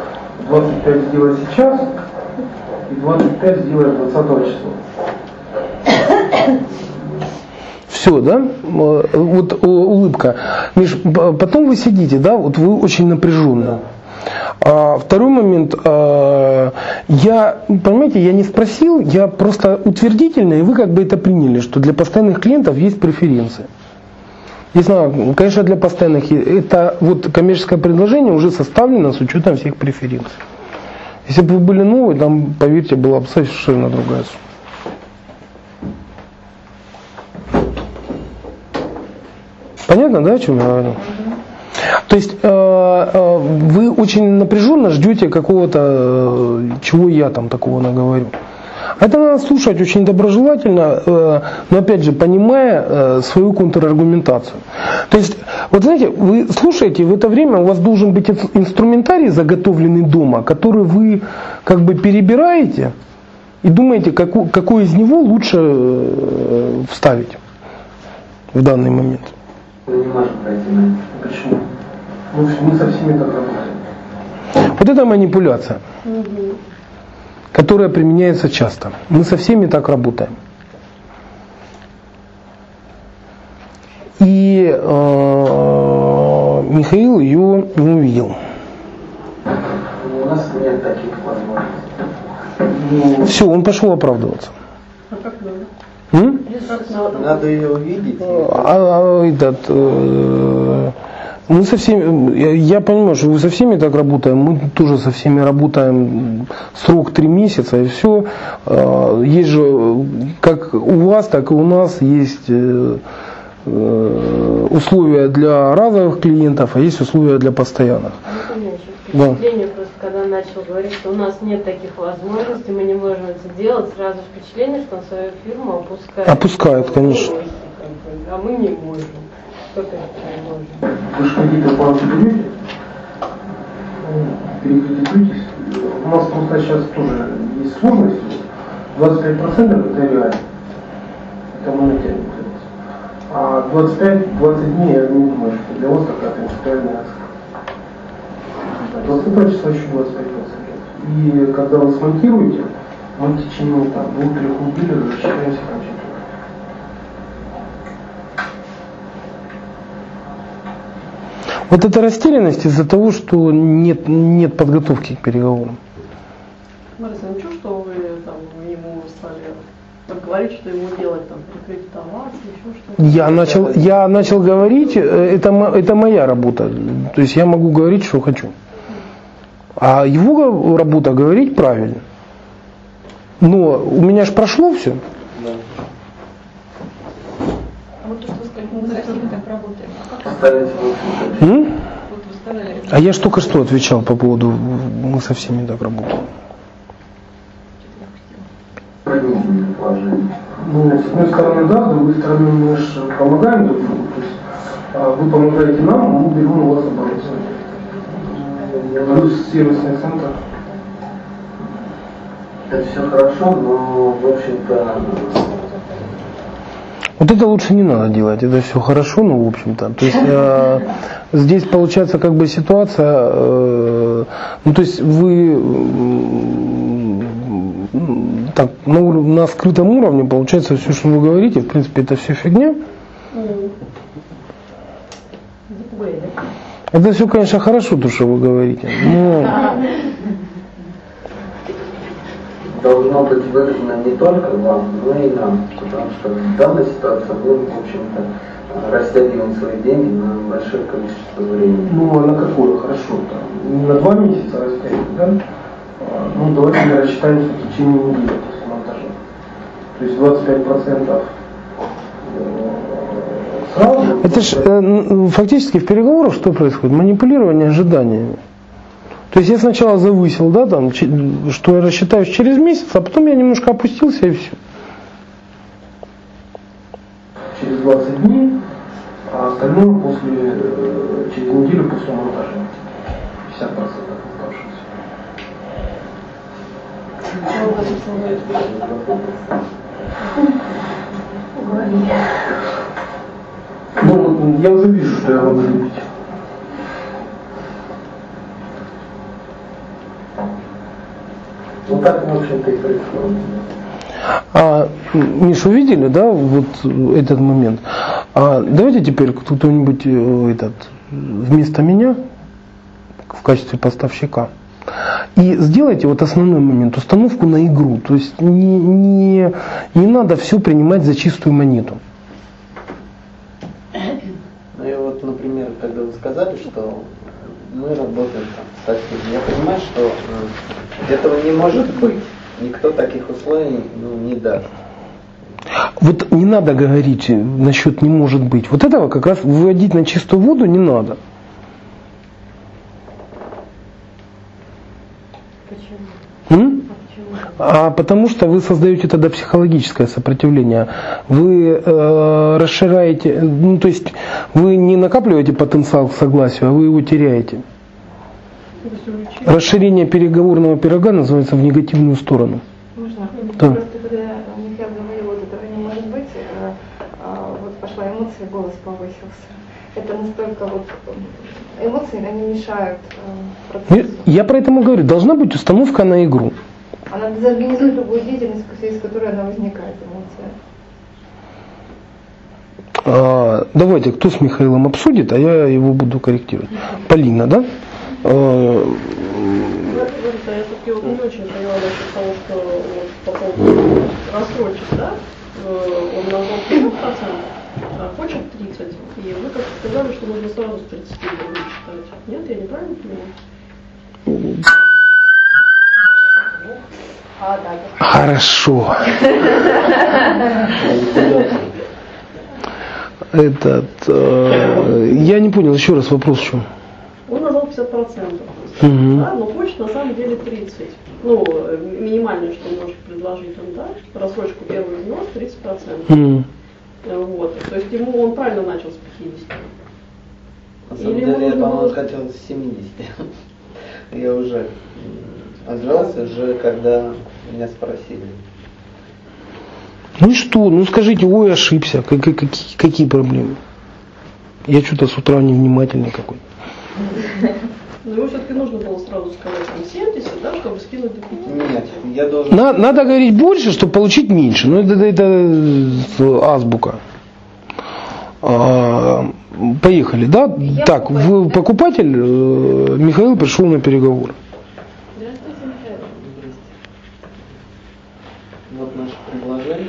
Speaker 7: 25 сделать сейчас и 25 сделать 20 числа.
Speaker 1: Все, да? Э, Вот э, улыбка. Миш, потом вы сидите, да, вот вы очень напряженные. А второй момент, э, я, понимаете, я не спросил, я просто утвердительно, и вы как бы это приняли, что для постоянных клиентов есть преференции. Не знаю, конечно, для постоянных это вот коммерческое предложение уже составлено с учетом всех преференций. Если бы вы были новые, там, поверьте, была бы совершенно другая сумма. Понятно, да, о чем я говорю? То есть э, э, вы очень напряженно ждете какого-то, э, чего я там такого наговорю. Это надо слушать очень доброжелательно, э, но опять же, понимая э, свою контраргументацию. То есть, вот знаете, вы слушаете, в это время у вас должен быть инс- инструментарий заготовленный дома, который вы как бы перебираете и думаете, какой, какой из него лучше э, вставить в данный момент.
Speaker 8: Не можешь пройти на.
Speaker 7: Почему? Мы, мы со всеми так работаем.
Speaker 1: Вот это манипуляция, которая применяется часто. Мы со всеми так работаем. И э, Михаил ее не увидел.
Speaker 8: У нас нет таких возможностей.
Speaker 1: Все, он пошел оправдываться.
Speaker 5: А как надо?
Speaker 1: М?
Speaker 5: Надо
Speaker 2: ее увидеть.
Speaker 1: А, а, этот, э, мы со всеми, я, я понимаю, что вы со всеми так работаем, мы тоже со всеми работаем срок три месяца и все. Есть же, как у вас, так и у нас есть э, э, условия для разовых клиентов, а есть условия для постоянных.
Speaker 3: Ну.
Speaker 1: Да.
Speaker 3: Впечатление просто, когда начал говорить, что у нас нет таких возможностей, мы не можем это делать, сразу впечатление, что он свою фирму опускает.
Speaker 1: Опускает, конечно.
Speaker 3: А мы не можем. Кто то не можем?
Speaker 7: вы же какие-то планы берете, перекредитуетесь. У нас просто сейчас тоже есть сложности. 25% это реально. Это мы не тянем. А 25-20 дней, я не думаю, что для вас такая принципиальная цифра. 22 числа еще 25%. И когда вы смонтируете, мы в течение там, двух-трех недель рассчитаемся окончательно.
Speaker 1: Вот эта растерянность из-за того, что нет, нет подготовки к переговорам.
Speaker 5: Лариса, ничего, что вы там ему стали там, говорить, что ему делать, там, перекредитоваться, еще что-то?
Speaker 1: Я начал, я начал говорить, э, это, это моя работа. То есть я могу говорить, что хочу. А его работа говорить правильно. Но у меня же прошло все.
Speaker 2: Да.
Speaker 4: А вот то, что
Speaker 6: Мы со всеми так работаем. А
Speaker 1: М? А я ж только что отвечал по поводу мы со всеми так работаем.
Speaker 7: Ну, с одной стороны, да, с другой стороны, мы же помогаем друг другу. То есть, а, вы помогаете нам, мы берем у вас оборудование. Плюс сервисный центр.
Speaker 8: Это все хорошо, но, в общем-то,
Speaker 1: Вот это лучше не надо делать, это все хорошо, ну, в общем-то. То есть э, здесь получается как бы ситуация, э, ну, то есть вы м, так, на, на скрытом уровне, получается, все, что вы говорите, в принципе, это все фигня. Это все, конечно, хорошо, то, что вы говорите. Но
Speaker 8: должно быть выгодно не только вам, но и нам. Потому что в данной ситуации мы, в общем-то, растягиваем свои деньги на большое количество времени.
Speaker 7: Ну, а на какое? Хорошо, там, не на два месяца растянуть, да? А, Ну, давайте мы рассчитаемся в течение недели после монтажа. То есть 25% э, сразу.
Speaker 1: это же фактически в переговорах что происходит? Манипулирование ожиданиями. То есть я сначала завысил, да, там, что я рассчитаюсь через месяц, а потом я немножко опустился и все.
Speaker 7: через 20 дней, а остальное после, э, через неделю после монтажа. 50% оставшихся. Ну, я уже вижу, что я могу любить.
Speaker 8: Ну так, в общем-то, и происходит.
Speaker 1: А, Мишу видели, да, вот этот момент. А давайте теперь кто-нибудь э, этот вместо меня в качестве поставщика. И сделайте вот основной момент, установку на игру. То есть не, не, не надо все принимать за чистую монету.
Speaker 2: Ну и вот, например, когда вы сказали, что мы работаем там всеми, я понимаю, что э, этого не может быть. Никто таких условий ну, не даст.
Speaker 1: Вот не надо говорить насчет не может быть. Вот этого как раз выводить на чистую воду не надо.
Speaker 3: Почему?
Speaker 1: М?
Speaker 3: А
Speaker 1: потому что вы создаете тогда психологическое сопротивление. Вы э, расширяете, ну то есть вы не накапливаете потенциал к согласию, а вы его теряете. Расширение переговорного пирога называется в негативную сторону.
Speaker 4: Можно?
Speaker 1: Да.
Speaker 4: Просто когда Михаил говорил, вот этого не может быть, э, а, вот пошла эмоция, голос повысился. Это настолько вот м, эмоции, они мешают э, процессу.
Speaker 1: Я про это говорю. Должна быть установка на игру.
Speaker 4: Она дезорганизует любую деятельность, в связи с которой она возникает, эмоция.
Speaker 1: А, давайте, кто с Михаилом обсудит, а я его буду корректировать. Полина, да? А,
Speaker 5: я все-таки вот не очень поняла насчет того, что вот по поводу рассрочек, да, э, он назвал 50%, а хочет 30%, и вы как сказали, что нужно сразу с 30 годами считать. Нет, я неправильно понимаю?
Speaker 4: А, да, да.
Speaker 1: Хорошо. Этот, э, я не понял, еще раз вопрос в чем.
Speaker 5: Он назвал 50%,
Speaker 1: Мгм.
Speaker 5: да, но хочет на самом деле 30%. Ну, минимальное, что он может предложить он, да, рассрочку первый взнос 30%.
Speaker 1: М.
Speaker 5: Э, Вот, то есть ему он правильно начал с 50.
Speaker 2: На самом
Speaker 5: Или
Speaker 2: деле, я, по-моему, хотел с 70. Я уже отжался, уже когда меня спросили.
Speaker 1: Ну и что? Ну скажите, ой, ошибся. Как- как- Какие, какие проблемы? Я что-то с утра невнимательный какой.
Speaker 5: Но ему все-таки нужно было сразу сказать там 70, да, чтобы скинуть до 50.
Speaker 2: Нет, я должен...
Speaker 1: На- надо говорить больше, чтобы получить меньше. Ну это, это, это азбука. А, поехали, да?
Speaker 4: Я
Speaker 1: так,
Speaker 4: покупатель,
Speaker 1: вы покупатель, э, Михаил пришел на переговоры.
Speaker 5: Здравствуйте, Михаил.
Speaker 2: Вот наше предложение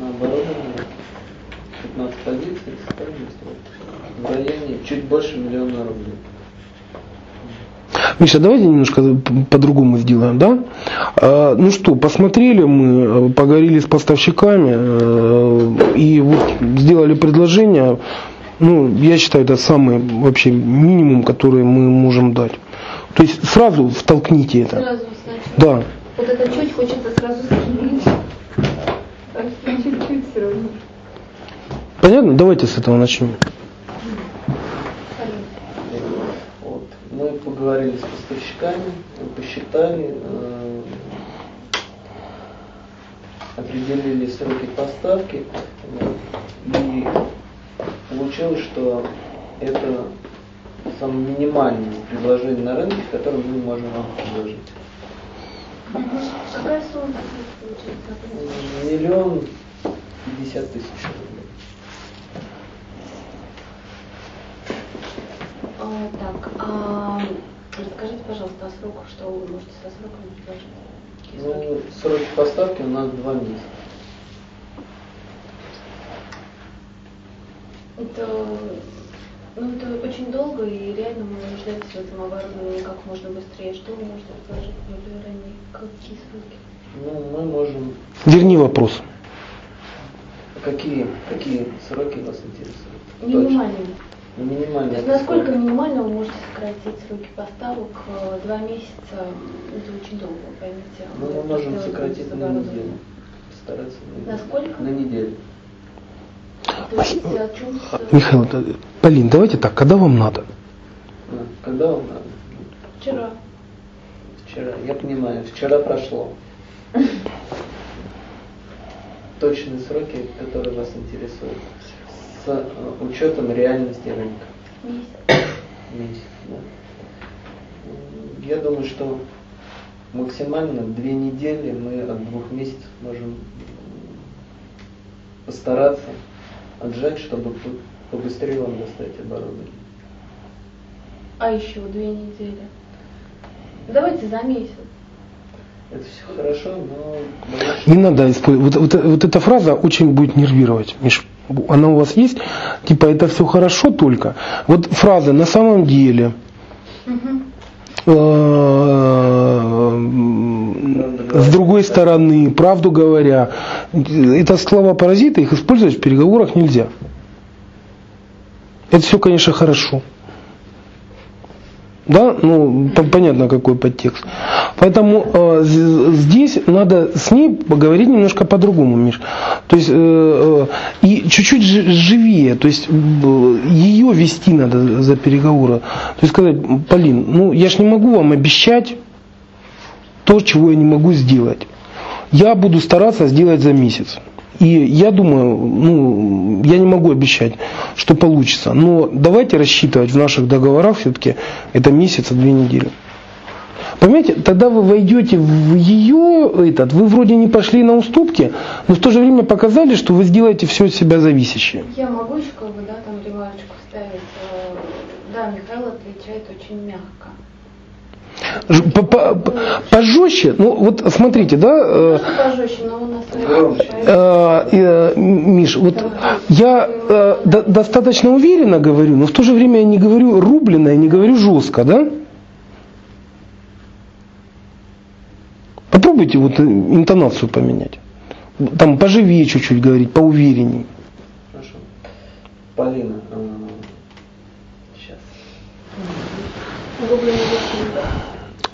Speaker 2: на оборудование 15 позиций, стоимость вот в районе чуть больше миллиона рублей.
Speaker 1: Миша, давайте немножко по-другому сделаем, да? А, ну что, посмотрели мы, поговорили с поставщиками э, и вот сделали предложение. Ну, я считаю, это самый вообще минимум, который мы можем дать. То есть сразу втолкните это.
Speaker 4: Сразу сначала.
Speaker 1: Да.
Speaker 4: Вот это чуть хочется сразу скинуть. Чуть-чуть все равно.
Speaker 1: Понятно? Давайте с этого начнем.
Speaker 2: Вот. Мы поговорили с поставщиками, посчитали, э, определили сроки поставки, и получилось, что это самое минимальное предложение на рынке, которое мы можем вам предложить.
Speaker 4: Какая сумма получается?
Speaker 2: Миллион пятьдесят тысяч рублей.
Speaker 9: А, так, а расскажите, пожалуйста, о сроках, что вы можете со сроками предложить? Какие сроки?
Speaker 2: Ну, сроки поставки у нас два месяца.
Speaker 9: Это, ну, это очень долго, и реально мы нуждаемся в этом оборудовании как можно быстрее. Что вы можете предложить более ранее? Какие сроки?
Speaker 2: Ну, мы можем...
Speaker 1: Верни вопрос.
Speaker 2: Какие, какие сроки вас интересуют?
Speaker 9: Минимальными.
Speaker 2: Минимально.
Speaker 9: То есть насколько минимально вы можете сократить сроки поставок? Э, Два месяца, это очень долго, поймите.
Speaker 2: Ну, мы можем сократить на неделю. Постараться на неделю.
Speaker 9: На сколько?
Speaker 2: На неделю.
Speaker 9: Есть
Speaker 1: Михаил, Полин, давайте так, когда вам надо?
Speaker 2: А, Когда вам надо?
Speaker 9: Вчера.
Speaker 2: Вчера. Я понимаю, вчера прошло. Точные сроки, которые вас интересуют. С э, учетом реальности рынка.
Speaker 9: Месяц.
Speaker 2: Месяц, да. М, Я думаю, что максимально две недели мы от двух месяцев можем постараться отжать, чтобы по- побыстрее вам достать оборудование.
Speaker 9: А еще две недели. Давайте за месяц.
Speaker 2: Это все хорошо, но
Speaker 1: Не надо использовать. Вот, вот- вот эта фраза очень будет нервировать. Миш, она у вас есть? Типа это все хорошо только. Вот фраза на самом деле. э, С другой стороны, правду говоря, это слова паразиты, их использовать в переговорах нельзя. Это все, конечно, хорошо. Да, ну там понятно какой подтекст. Поэтому э, здесь надо с ней поговорить немножко по-другому, Миш. То есть э, э, и чуть-чуть жи- живее, то есть м, ее вести надо за переговоры. То есть сказать, Полин, ну я ж не могу вам обещать то, чего я не могу сделать. Я буду стараться сделать за месяц. И я думаю, ну, я не могу обещать, что получится. Но давайте рассчитывать в наших договорах все-таки это месяц, а две недели. Понимаете, тогда вы войдете в ее, этот, вы вроде не пошли на уступки, но в то же время показали, что вы сделаете все от себя зависящее.
Speaker 9: Я могу еще как бы, да, там ремарочку вставить. Э, Да, Михаил отвечает очень мягко.
Speaker 1: По- по- по- Пожестче, ну вот смотрите, да, э,
Speaker 9: пожестче, но нас.
Speaker 1: Э, э, Миш, вот я э, до- достаточно уверенно говорю, но в то же время я не говорю рублено, я не говорю жестко, да? Попробуйте вот э, интонацию поменять. Там поживее чуть-чуть говорить, поуверенней.
Speaker 2: Хорошо. Полина, сейчас.
Speaker 9: рубль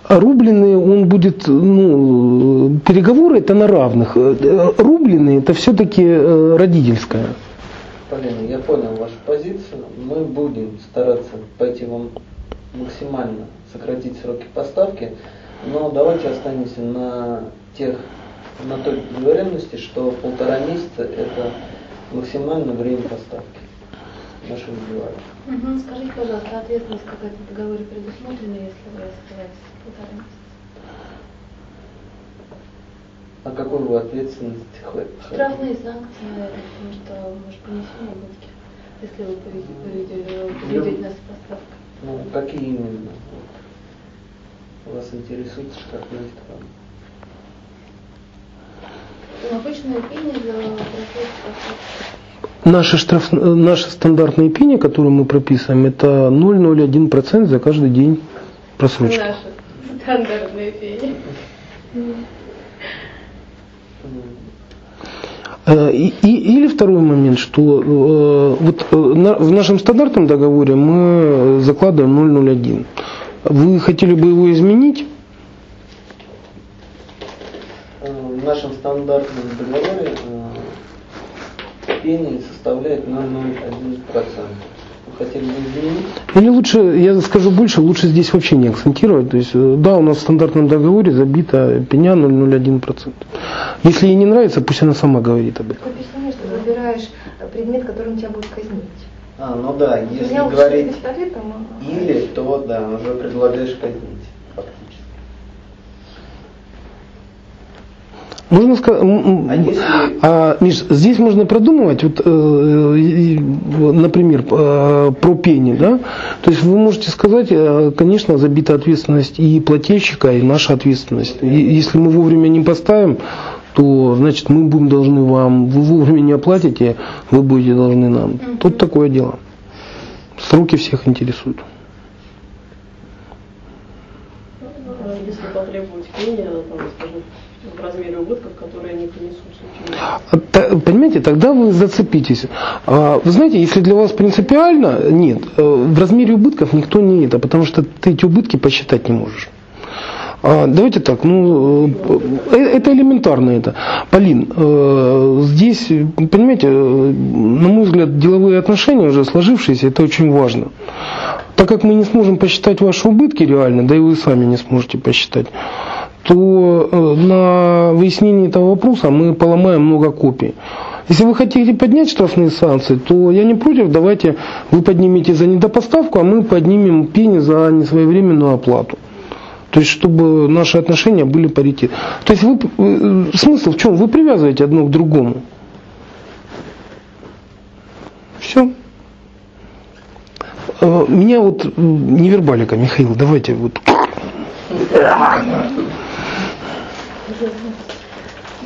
Speaker 1: рубленый, он будет, ну, э, переговоры это на равных. Э, э, Рубленый это все-таки родительское.
Speaker 2: Полина, я понял вашу позицию. Мы будем стараться пойти вам максимально сократить сроки поставки, но давайте останемся на тех, на той договоренности, что полтора месяца это максимальное время поставки наших девайсов.
Speaker 9: Мгм. Скажите, пожалуйста, ответственность какая-то в договоре предусмотрена, если вы оставаетесь полтора месяца?
Speaker 2: А какой вы ответственности?
Speaker 9: Штрафные санкции, потому что мы же понесем убытки, если вы поведете, поведете, нас в поставку.
Speaker 2: Ну, какие именно? Вас интересует штрафные штрафы?
Speaker 9: Ну, обычная за процесс поставки.
Speaker 1: Наши, штраф, наши стандартные пени, которые мы прописываем, это 0,01% за каждый день рассрочки.
Speaker 9: Наши стандартные феи.
Speaker 1: Э, и, и- или второй момент, что э, вот э, на- в нашем стандартном договоре мы закладываем 001. Вы хотели бы его изменить?
Speaker 2: Э, В нашем стандартном договоре э, пение составляет 0,01%. Вы хотели бы изменить?
Speaker 1: Или лучше, я скажу больше, лучше здесь вообще не акцентировать. То есть, э, да, у нас в стандартном договоре забита пеня 0,01%. Если ей не нравится, пусть она сама говорит об этом.
Speaker 4: Такое впечатление, что ты выбираешь предмет, которым тебя будут казнить.
Speaker 2: А, ну да, если говорить или, то да, уже предлагаешь казнить
Speaker 1: Можно сказать,
Speaker 2: А если-
Speaker 1: а, Миш, здесь можно продумывать, вот, э, например, э, про пени, да? То есть вы можете сказать, э, конечно, забита ответственность и плательщика, и наша ответственность. И если мы вовремя не поставим, то, значит, мы будем должны вам, вы вовремя не оплатите, вы будете должны нам. Тут такое дело. Сроки всех интересуют.
Speaker 5: А Если потребовать пения, там, размере убытков, которые они принесут
Speaker 1: А, Понимаете, тогда вы зацепитесь. А, Вы знаете, если для вас принципиально, нет, э, в размере убытков никто не это, потому что ты эти убытки посчитать не можешь. А, Давайте так, ну, э, это элементарно это. Полин, э, здесь, понимаете, э, на мой взгляд, деловые отношения уже сложившиеся, это очень важно. Так как мы не сможем посчитать ваши убытки реально, да и вы сами не сможете посчитать, то э, на выяснение этого вопроса мы поломаем много копий. Если вы хотите поднять штрафные санкции, то я не против, давайте вы поднимете за недопоставку, а мы поднимем пени за несвоевременную оплату. То есть, чтобы наши отношения были паритет. То есть, вы, э, смысл в чем? Вы привязываете одно к другому. Все. Меня вот невербалика, Михаил, давайте вот.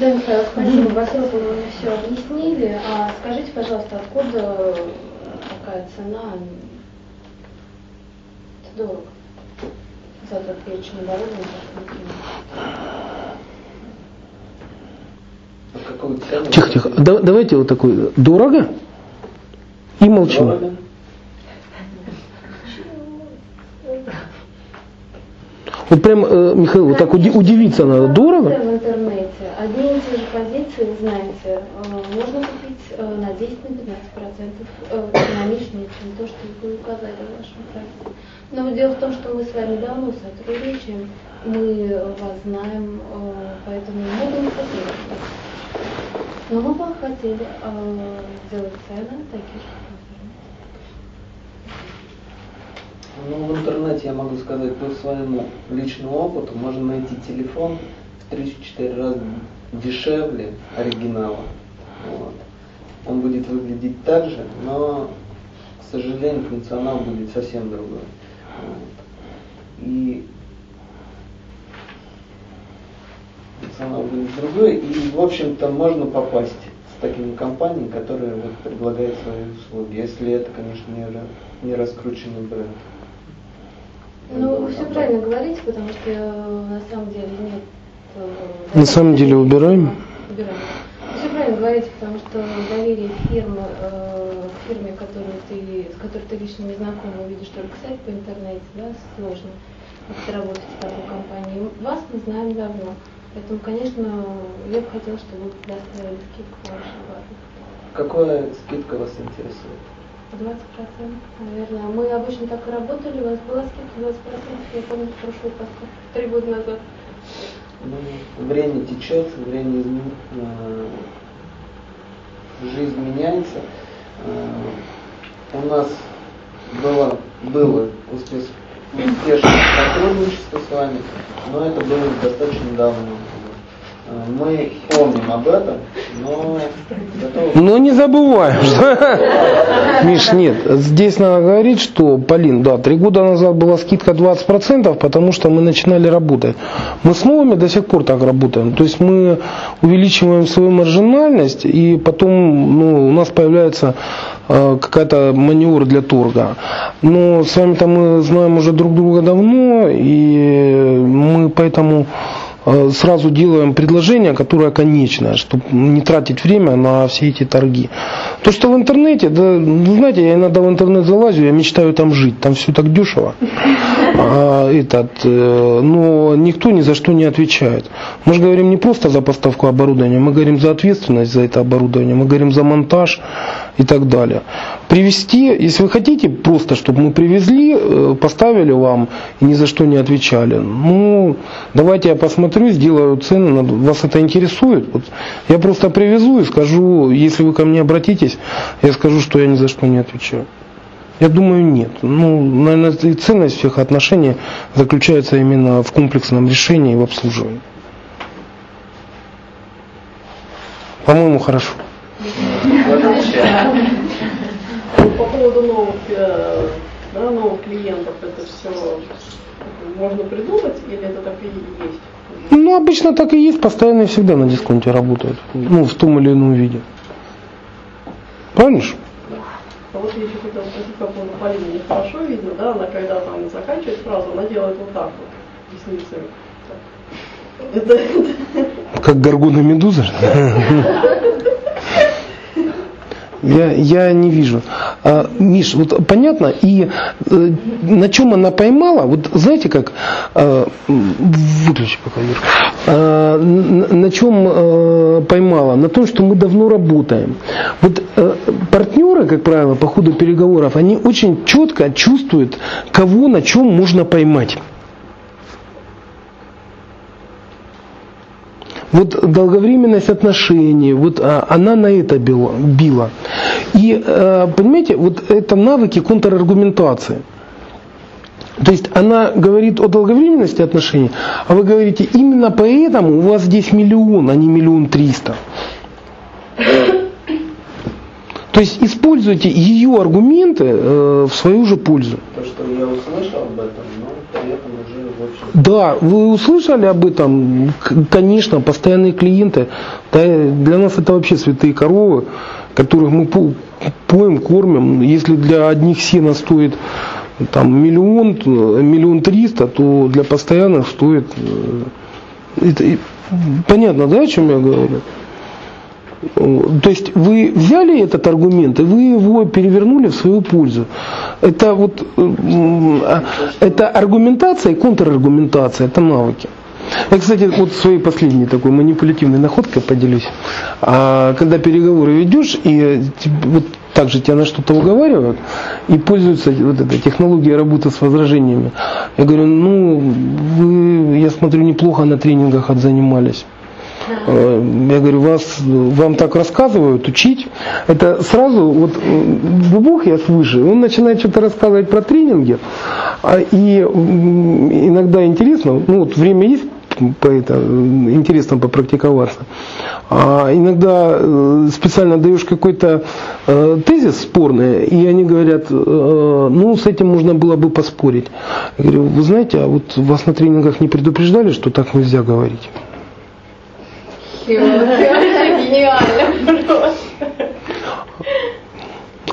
Speaker 9: Да, Михаил, спасибо. Во-первых, вы мне все объяснили. А скажите, пожалуйста, откуда такая цена? Это дорого. За этот перечень оборудования.
Speaker 1: Тихо, тихо. Да- давайте вот такой. Дорого? И молчим.
Speaker 2: Дорого?
Speaker 1: Вот прям, э, Михаил, вот так уди- удивиться надо. Дорого?
Speaker 9: В интернете одни и те же позиции, знаете, э, можно купить э, на 10-15% э, экономичнее, чем то, что вы указали в вашем проекте. Но дело в том, что мы с вами давно сотрудничаем, мы вас знаем, поэтому мы бы не хотели. Но мы бы хотели сделать цены такие же.
Speaker 2: Ну, в интернете я могу сказать, по своему личному опыту можно найти телефон в 3-4 раза дешевле оригинала. Вот. Он будет выглядеть так же, но, к сожалению, функционал будет совсем другой. Вот. И функционал будет другой, и, в общем-то, можно попасть с такими компаниями, которые вот, предлагают свои услуги, если это, конечно, не, не раскрученный бренд.
Speaker 9: Ну, вы все правильно говорите, потому что э, на самом деле нет... э,
Speaker 1: На самом деле убираем?
Speaker 9: Убираем. Вы все правильно говорите, потому что доверие фирмы, э, фирме, которую ты, с которой ты лично не знаком, увидишь только сайт по интернете, да, сложно. Ты работаешь в такой компании. Вас мы знаем давно. Поэтому, конечно, я бы хотела, чтобы вы предоставили скидку вашей базе.
Speaker 2: Какая скидка вас интересует?
Speaker 9: 20%, наверное. Мы обычно так и работали, у вас была скидка 20%, я помню, прошлый подкаст, три года назад.
Speaker 2: Ну, время течет, время измен- э, жизнь меняется. Э, У нас было, было успеш- успешное сотрудничество с вами, но это было достаточно давно. Мы помним об этом, но готовы
Speaker 1: Но не забываем, что... Миш, нет, здесь надо говорить, что, Полин, да, три года назад была скидка 20%, потому что мы начинали работать. Мы с новыми до сих пор так работаем. То есть мы увеличиваем свою маржинальность, и потом ну, у нас появляется э, какая-то маневр для торга. Но с вами-то мы знаем уже друг друга давно, и мы поэтому сразу делаем предложение, которое конечное, чтобы не тратить время на все эти торги. То, что в интернете, да, ну, знаете, я иногда в интернет залазю, я мечтаю там жить, там все так дешево. А, этот, э, но никто ни за что не отвечает. Мы же говорим не просто за поставку оборудования, мы говорим за ответственность за это оборудование, мы говорим за монтаж и так далее. Привезти, если вы хотите просто, чтобы мы привезли, э, поставили вам и ни за что не отвечали, ну, давайте я посмотрю, сделаю цены, вас это интересует. Вот я просто привезу и скажу, если вы ко мне обратитесь, я скажу, что я ни за что не отвечаю. Я думаю, нет. Ну, наверное, ценность всех отношений заключается именно в комплексном решении и в обслуживании. По-моему, хорошо.
Speaker 5: По поводу новых, э, да, новых клиентов, это все можно придумать или это так и есть?
Speaker 1: Ну, обычно так и есть, постоянно и всегда на дисконте работают. Ну, в том или ином виде. Ж?
Speaker 5: А вот я еще хотела спросить по поводу Полины. Нехорошо видно, да, она когда там заканчивает фразу, она делает вот так вот, ресницами. Это,
Speaker 1: Как горгона медуза? Я, я не вижу. А, Миш, вот понятно, и э, на чем она поймала, вот знаете как, э, выключи пока, Юр. А, н- на чем э, поймала? На том, что мы давно работаем. Вот э, партнеры, как правило, по ходу переговоров, они очень четко чувствуют, кого на чем можно поймать. Вот долговременность отношений, вот а, она на это била. била. И э, понимаете, вот это навыки контраргументации. То есть она говорит о долговременности отношений, а вы говорите, именно поэтому у вас здесь миллион, а не миллион триста. То есть используйте ее аргументы э, в свою же пользу.
Speaker 2: то, что я услышал об этом, но при этом уже,
Speaker 1: Да, вы услышали об этом? Конечно, постоянные клиенты. Для нас это вообще святые коровы, которых мы по- поем, кормим. Если для одних сена стоит там миллион, миллион триста, то для постоянных стоит... э, это- понятно, да, о чем я говорю? То есть вы взяли этот аргумент и вы его перевернули в свою пользу. Это вот а, это аргументация и контраргументация, это навыки. Я, кстати, вот своей последней такой манипулятивной находкой поделюсь. А, когда переговоры ведешь, и вот так же тебя на что-то уговаривают, и пользуются вот этой технологией работы с возражениями. Я говорю, ну, вы, я смотрю, неплохо на тренингах отзанимались. Э, Я говорю, вас, вам так рассказывают, учить. Это сразу, вот бубух я свыше, он начинает что-то рассказывать про тренинги. А, И иногда интересно, ну вот время есть по это, интересно попрактиковаться. А иногда э, специально даешь какой-то э, тезис спорный, и они говорят, э, ну с этим можно было бы поспорить. Я говорю, вы знаете, а вот вас на тренингах не предупреждали, что так нельзя говорить?
Speaker 5: Гениально просто.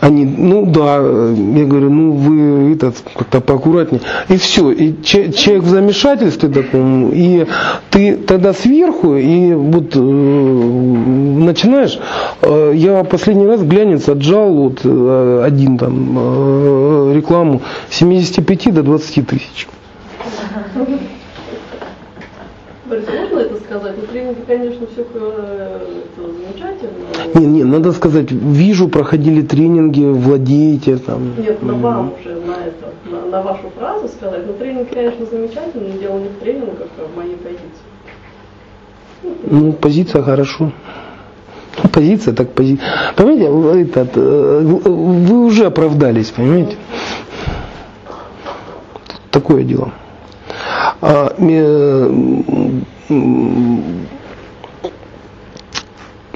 Speaker 1: Они, ну да, я говорю, ну вы этот как-то поаккуратнее. И все, и че- человек в замешательстве таком, и ты тогда сверху, и вот э, начинаешь, э, я последний раз глянец отжал вот э, один там э, рекламу с 75 до 20 тысяч.
Speaker 5: Борис, можно это сказать? Ну, тренинги, конечно, все замечательно.
Speaker 1: Не, не, надо сказать, вижу, проходили тренинги, владеете там.
Speaker 5: Нет, на вам уже на это, на, на вашу фразу сказать. Ну, тренинг, конечно, замечательный, но дело не в тренингах, а в моей позиции.
Speaker 1: Ну, позиция хорошо. Ну, Позиция так позиция. Понимаете, вы этот, э, вы уже оправдались, понимаете? Такое дело. А, э,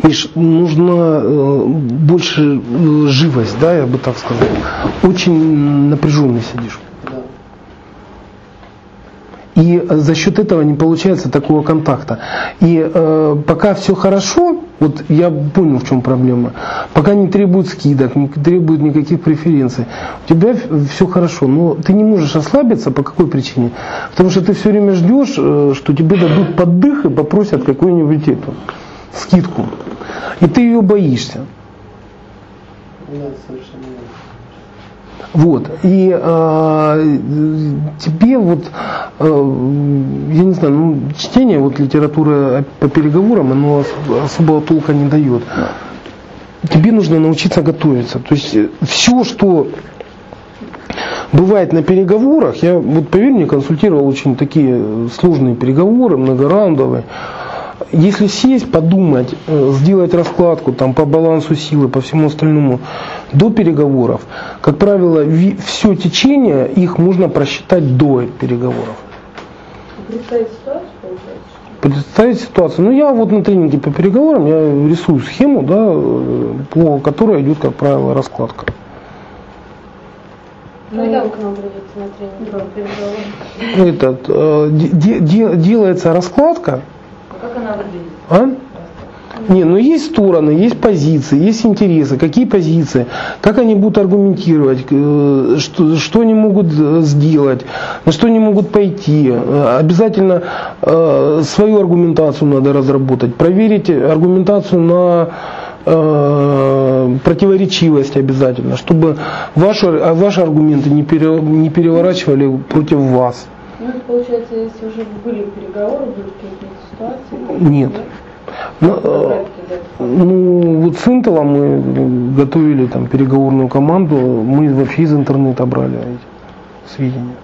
Speaker 1: Миш, нужна э, больше э, живость, да, я бы так сказал. Очень напряженно сидишь. И за счет этого не получается такого контакта. И э, пока все хорошо, вот я понял, в чем проблема. Пока не требует скидок, не требует никаких преференций. У тебя все хорошо, но ты не можешь ослабиться по какой причине? Потому что ты все время ждешь, э, что тебе дадут поддых и попросят какую-нибудь эту скидку. И ты ее боишься.
Speaker 2: Да, совершенно.
Speaker 1: Вот. И э, тебе вот, э, я не знаю, ну, чтение вот литературы по переговорам, оно ос- особого толка не дает. Тебе нужно научиться готовиться. То есть все, что бывает на переговорах, я вот поверь мне, консультировал очень такие сложные переговоры, многораундовые. Если сесть, подумать, э, сделать раскладку там, по балансу силы, по всему остальному, до переговоров, как правило, все течение их можно просчитать до переговоров.
Speaker 5: Представить ситуацию?
Speaker 1: Представить ситуацию. Ну, я вот на тренинге по переговорам, я рисую схему, да, э, по которой идет, как правило, раскладка.
Speaker 9: Когда вы к нам придете на тренинг по переговорам?
Speaker 1: Этот, э, де- де- делается раскладка,
Speaker 6: как она выглядит?
Speaker 1: а? Не, ну есть стороны, есть позиции, есть интересы. Какие позиции? Как они будут аргументировать? э, Что, что они могут э, сделать? На что они могут пойти? Э, Обязательно э, свою аргументацию надо разработать. Проверить аргументацию на э, противоречивость обязательно, чтобы ваши, ваши аргументы не, пере- не переворачивали против вас.
Speaker 5: Ну, это получается, если уже были переговоры, были какие-то ситуации?
Speaker 1: Нет. Ну, э, Ну, вот с Intel мы готовили там переговорную команду, мы вообще из интернета брали эти сведения.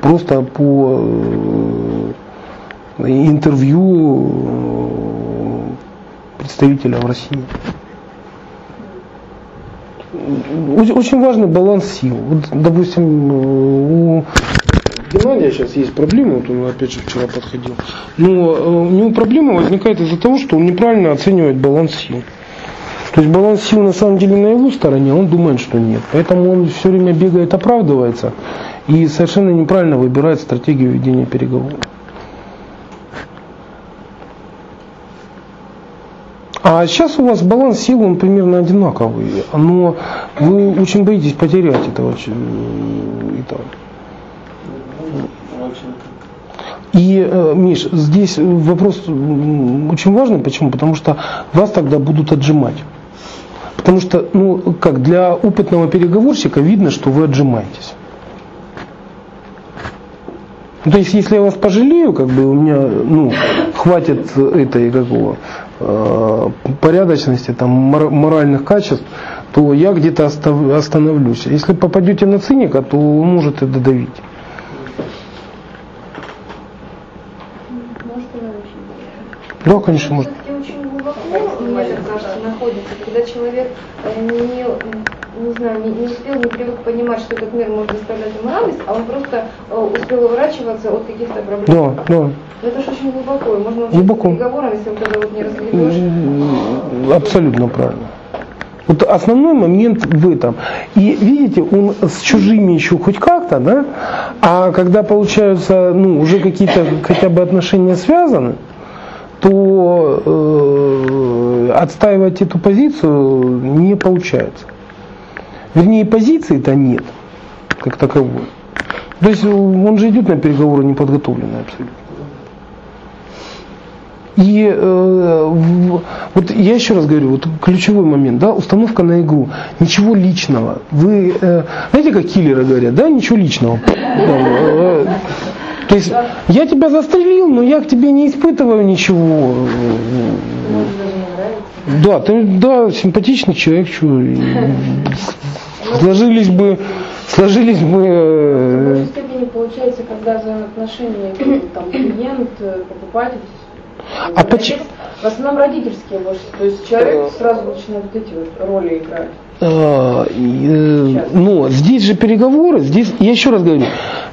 Speaker 1: Просто по э, интервью э, представителя в России. Очень, важный баланс сил. Вот, допустим, э, у Геннадия сейчас есть проблема, вот он опять же вчера подходил. Но э, у него проблема возникает из-за того, что он неправильно оценивает баланс сил. То есть баланс сил на самом деле на его стороне, а он думает, что нет. Поэтому он все время бегает, оправдывается и совершенно неправильно выбирает стратегию ведения переговоров. А сейчас у вас баланс сил, он примерно одинаковый, но вы очень боитесь потерять этого. ч- этого.
Speaker 2: В общем,
Speaker 1: И, э, Миш, здесь вопрос очень важный. Почему? Потому что вас тогда будут отжимать. Потому что, ну, как для опытного переговорщика видно, что вы отжимаетесь. Ну, То есть, если я вас пожалею, как бы у меня, ну, хватит этой какого э, порядочности, там, мор- моральных качеств, то я где-то остановлюсь. Если попадете на циника, то он может и додавить.
Speaker 9: Может,
Speaker 1: Да, конечно, может.
Speaker 4: Все-таки очень глубоко, мне так когда человек э, не, не знаю, не, не успел, не привык понимать, что этот мир может доставлять ему радость, а он просто э, успел уворачиваться от каких-то проблем.
Speaker 1: Да, да.
Speaker 4: Но это же очень глубоко, и можно
Speaker 1: Глубоко.
Speaker 4: переговорам, если вот это вот не разгребешь.
Speaker 1: Абсолютно правильно. Вот основной момент в этом. И видите, он с чужими еще хоть как-то, да? А когда получаются, ну, уже какие-то хотя бы отношения связаны, то э, отстаивать эту позицию не получается. Вернее, позиции-то нет, как таковой. То есть он же идет на переговоры неподготовленный абсолютно. И э, вот я еще раз говорю, вот ключевой момент, да, установка на игру. Ничего личного. Вы, э, знаете, как киллеры говорят, да, ничего личного. То есть я тебя застрелил, но я к тебе не испытываю ничего. Да, ты да, симпатичный человек, что и сложились бы, сложились бы.
Speaker 5: В
Speaker 1: э,
Speaker 5: степени получается, когда взаимоотношения там, клиент, э, покупатель,
Speaker 1: А почему-
Speaker 5: в основном родительские больше, то есть человек сразу начинает вот эти вот роли играть.
Speaker 1: А, э, Но здесь же переговоры, здесь, я еще раз говорю,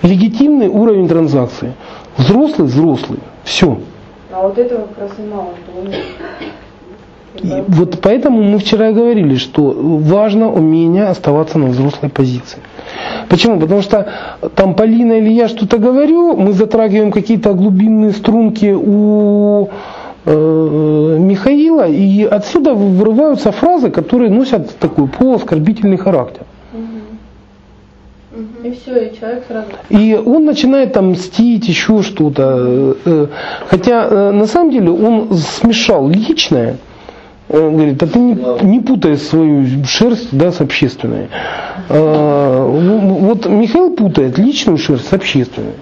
Speaker 1: легитимный уровень транзакции. Взрослый, взрослый, все.
Speaker 10: А вот этого как раз и мало,
Speaker 1: И вот поэтому мы вчера и говорили, что важно умение оставаться на взрослой позиции. Почему? Потому что там Полина или я что-то говорю, мы затрагиваем какие-то глубинные струнки у э, Михаила, и отсюда вырываются фразы, которые носят такой полуоскорбительный характер.
Speaker 10: И все, и человек сразу.
Speaker 1: И он начинает там мстить, еще что-то. Э, Хотя э, на самом деле он смешал личное. Он говорит, а ты не, не путай свою шерсть да, с общественной. А, ну, Вот Михаил путает личную шерсть с общественной.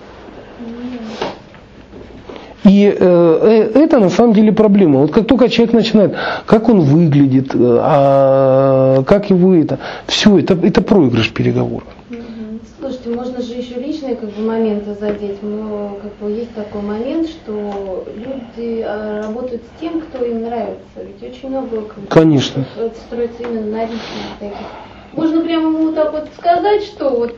Speaker 1: И э, э, это на самом деле проблема. Вот как только человек начинает, как он выглядит, э, а, как его это, все, это, это проигрыш переговоров.
Speaker 9: Слушайте, можно же еще моменты задеть, но как бы, есть такой момент, что люди а, работают с тем, кто им нравится. Ведь очень много как бы,
Speaker 1: Конечно.
Speaker 9: строится именно на личных таких. Можно прямо ему вот так вот сказать, что вот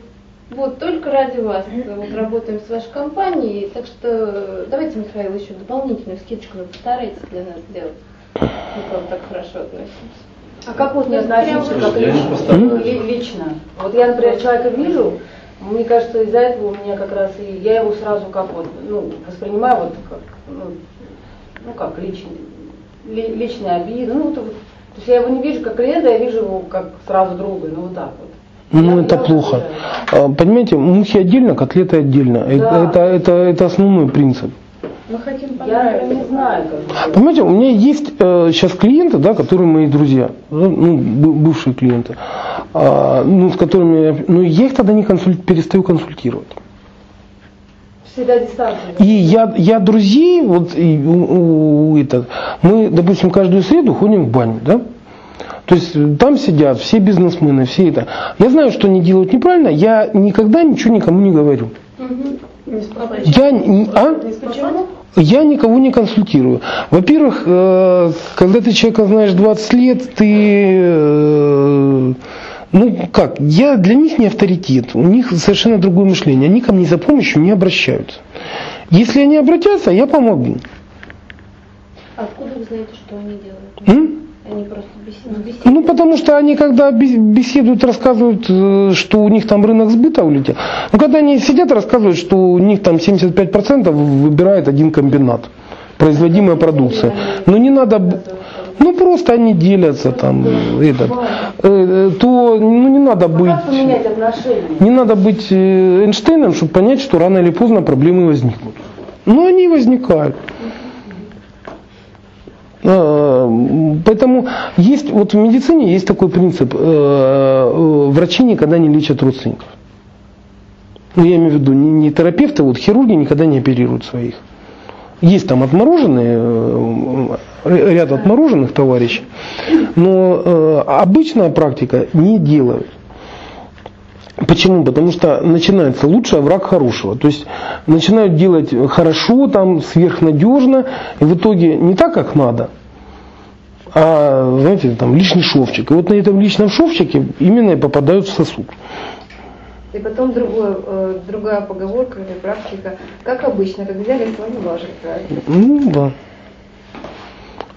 Speaker 9: вот только ради вас вот, работаем с вашей компанией, так что давайте, Михаил, еще дополнительную скидочку вы постарайтесь для нас сделать. Мы к вам так хорошо относимся.
Speaker 10: А как вот не
Speaker 9: прям
Speaker 10: как лично, ли- лично? Вот я, например, человека вижу, мне кажется, из-за этого у меня как раз и я его сразу как вот, ну, воспринимаю вот как, ну, ну как личный, ли- личная обида, ну, вот, вот. то есть я его не вижу как клиента, я вижу его как сразу друга, ну вот так вот.
Speaker 1: Ну,
Speaker 10: Я-
Speaker 1: это
Speaker 10: я
Speaker 1: плохо. А, Понимаете, мухи отдельно, котлеты отдельно. Это,
Speaker 10: Да.
Speaker 1: это, это, это основной принцип.
Speaker 6: Мы хотим
Speaker 10: Я
Speaker 6: понравиться.
Speaker 10: не знаю, как.
Speaker 1: Понимаете, у меня есть э, сейчас клиенты, да, которые мои друзья, ну, ну, бы- бывшие клиенты, ну, с которыми я, ну, я их тогда не консуль- перестаю консультировать.
Speaker 10: Всегда дистанция.
Speaker 1: И я, я друзей, вот и у- у- этот, мы, допустим, каждую среду ходим в баню, да? То есть э, там сидят все бизнесмены, все это. Я знаю, что они делают неправильно, я никогда ничего никому не говорю.
Speaker 10: Не спрашивай.
Speaker 1: Я, а?
Speaker 10: Почему?
Speaker 1: Я никого не консультирую. Во-первых, э, когда ты человека знаешь 20 лет, ты... Ну как, я для них не авторитет, у них совершенно другое мышление, они ко мне за помощью не обращаются. Если они обратятся, я помогу.
Speaker 9: Откуда вы знаете, что они делают?
Speaker 1: М?
Speaker 9: Они просто беседуют. беседуют.
Speaker 1: Ну, потому что они, когда бес- беседуют, рассказывают, э, что у них там рынок сбыта улетел. Ну, когда они сидят, рассказывают, что у них там 75% выбирает один комбинат, производимая продукция. Но не надо, ну, просто они делятся там, этот, э, э, то, ну, не надо быть, не надо быть э, Эйнштейном, чтобы понять, что рано или поздно проблемы возникнут. Но они возникают. Э, Поэтому есть, вот в медицине есть такой принцип, врачи никогда не лечат родственников. Ну, я имею в виду, не, не терапевты, вот хирурги никогда не оперируют своих. Есть там отмороженные, ряд отмороженных товарищей, но э, обычная практика не делают. Почему? Потому что начинается лучший враг хорошего. То есть начинают делать хорошо, там, сверхнадежно, и в итоге не так, как надо, а, знаете, там лишний шовчик. И вот на этом личном шовчике именно и попадают в сосуд.
Speaker 4: И потом другое, э, другая поговорка или практика, как обычно, как взяли, слони ложек, правильно?
Speaker 1: Ну да.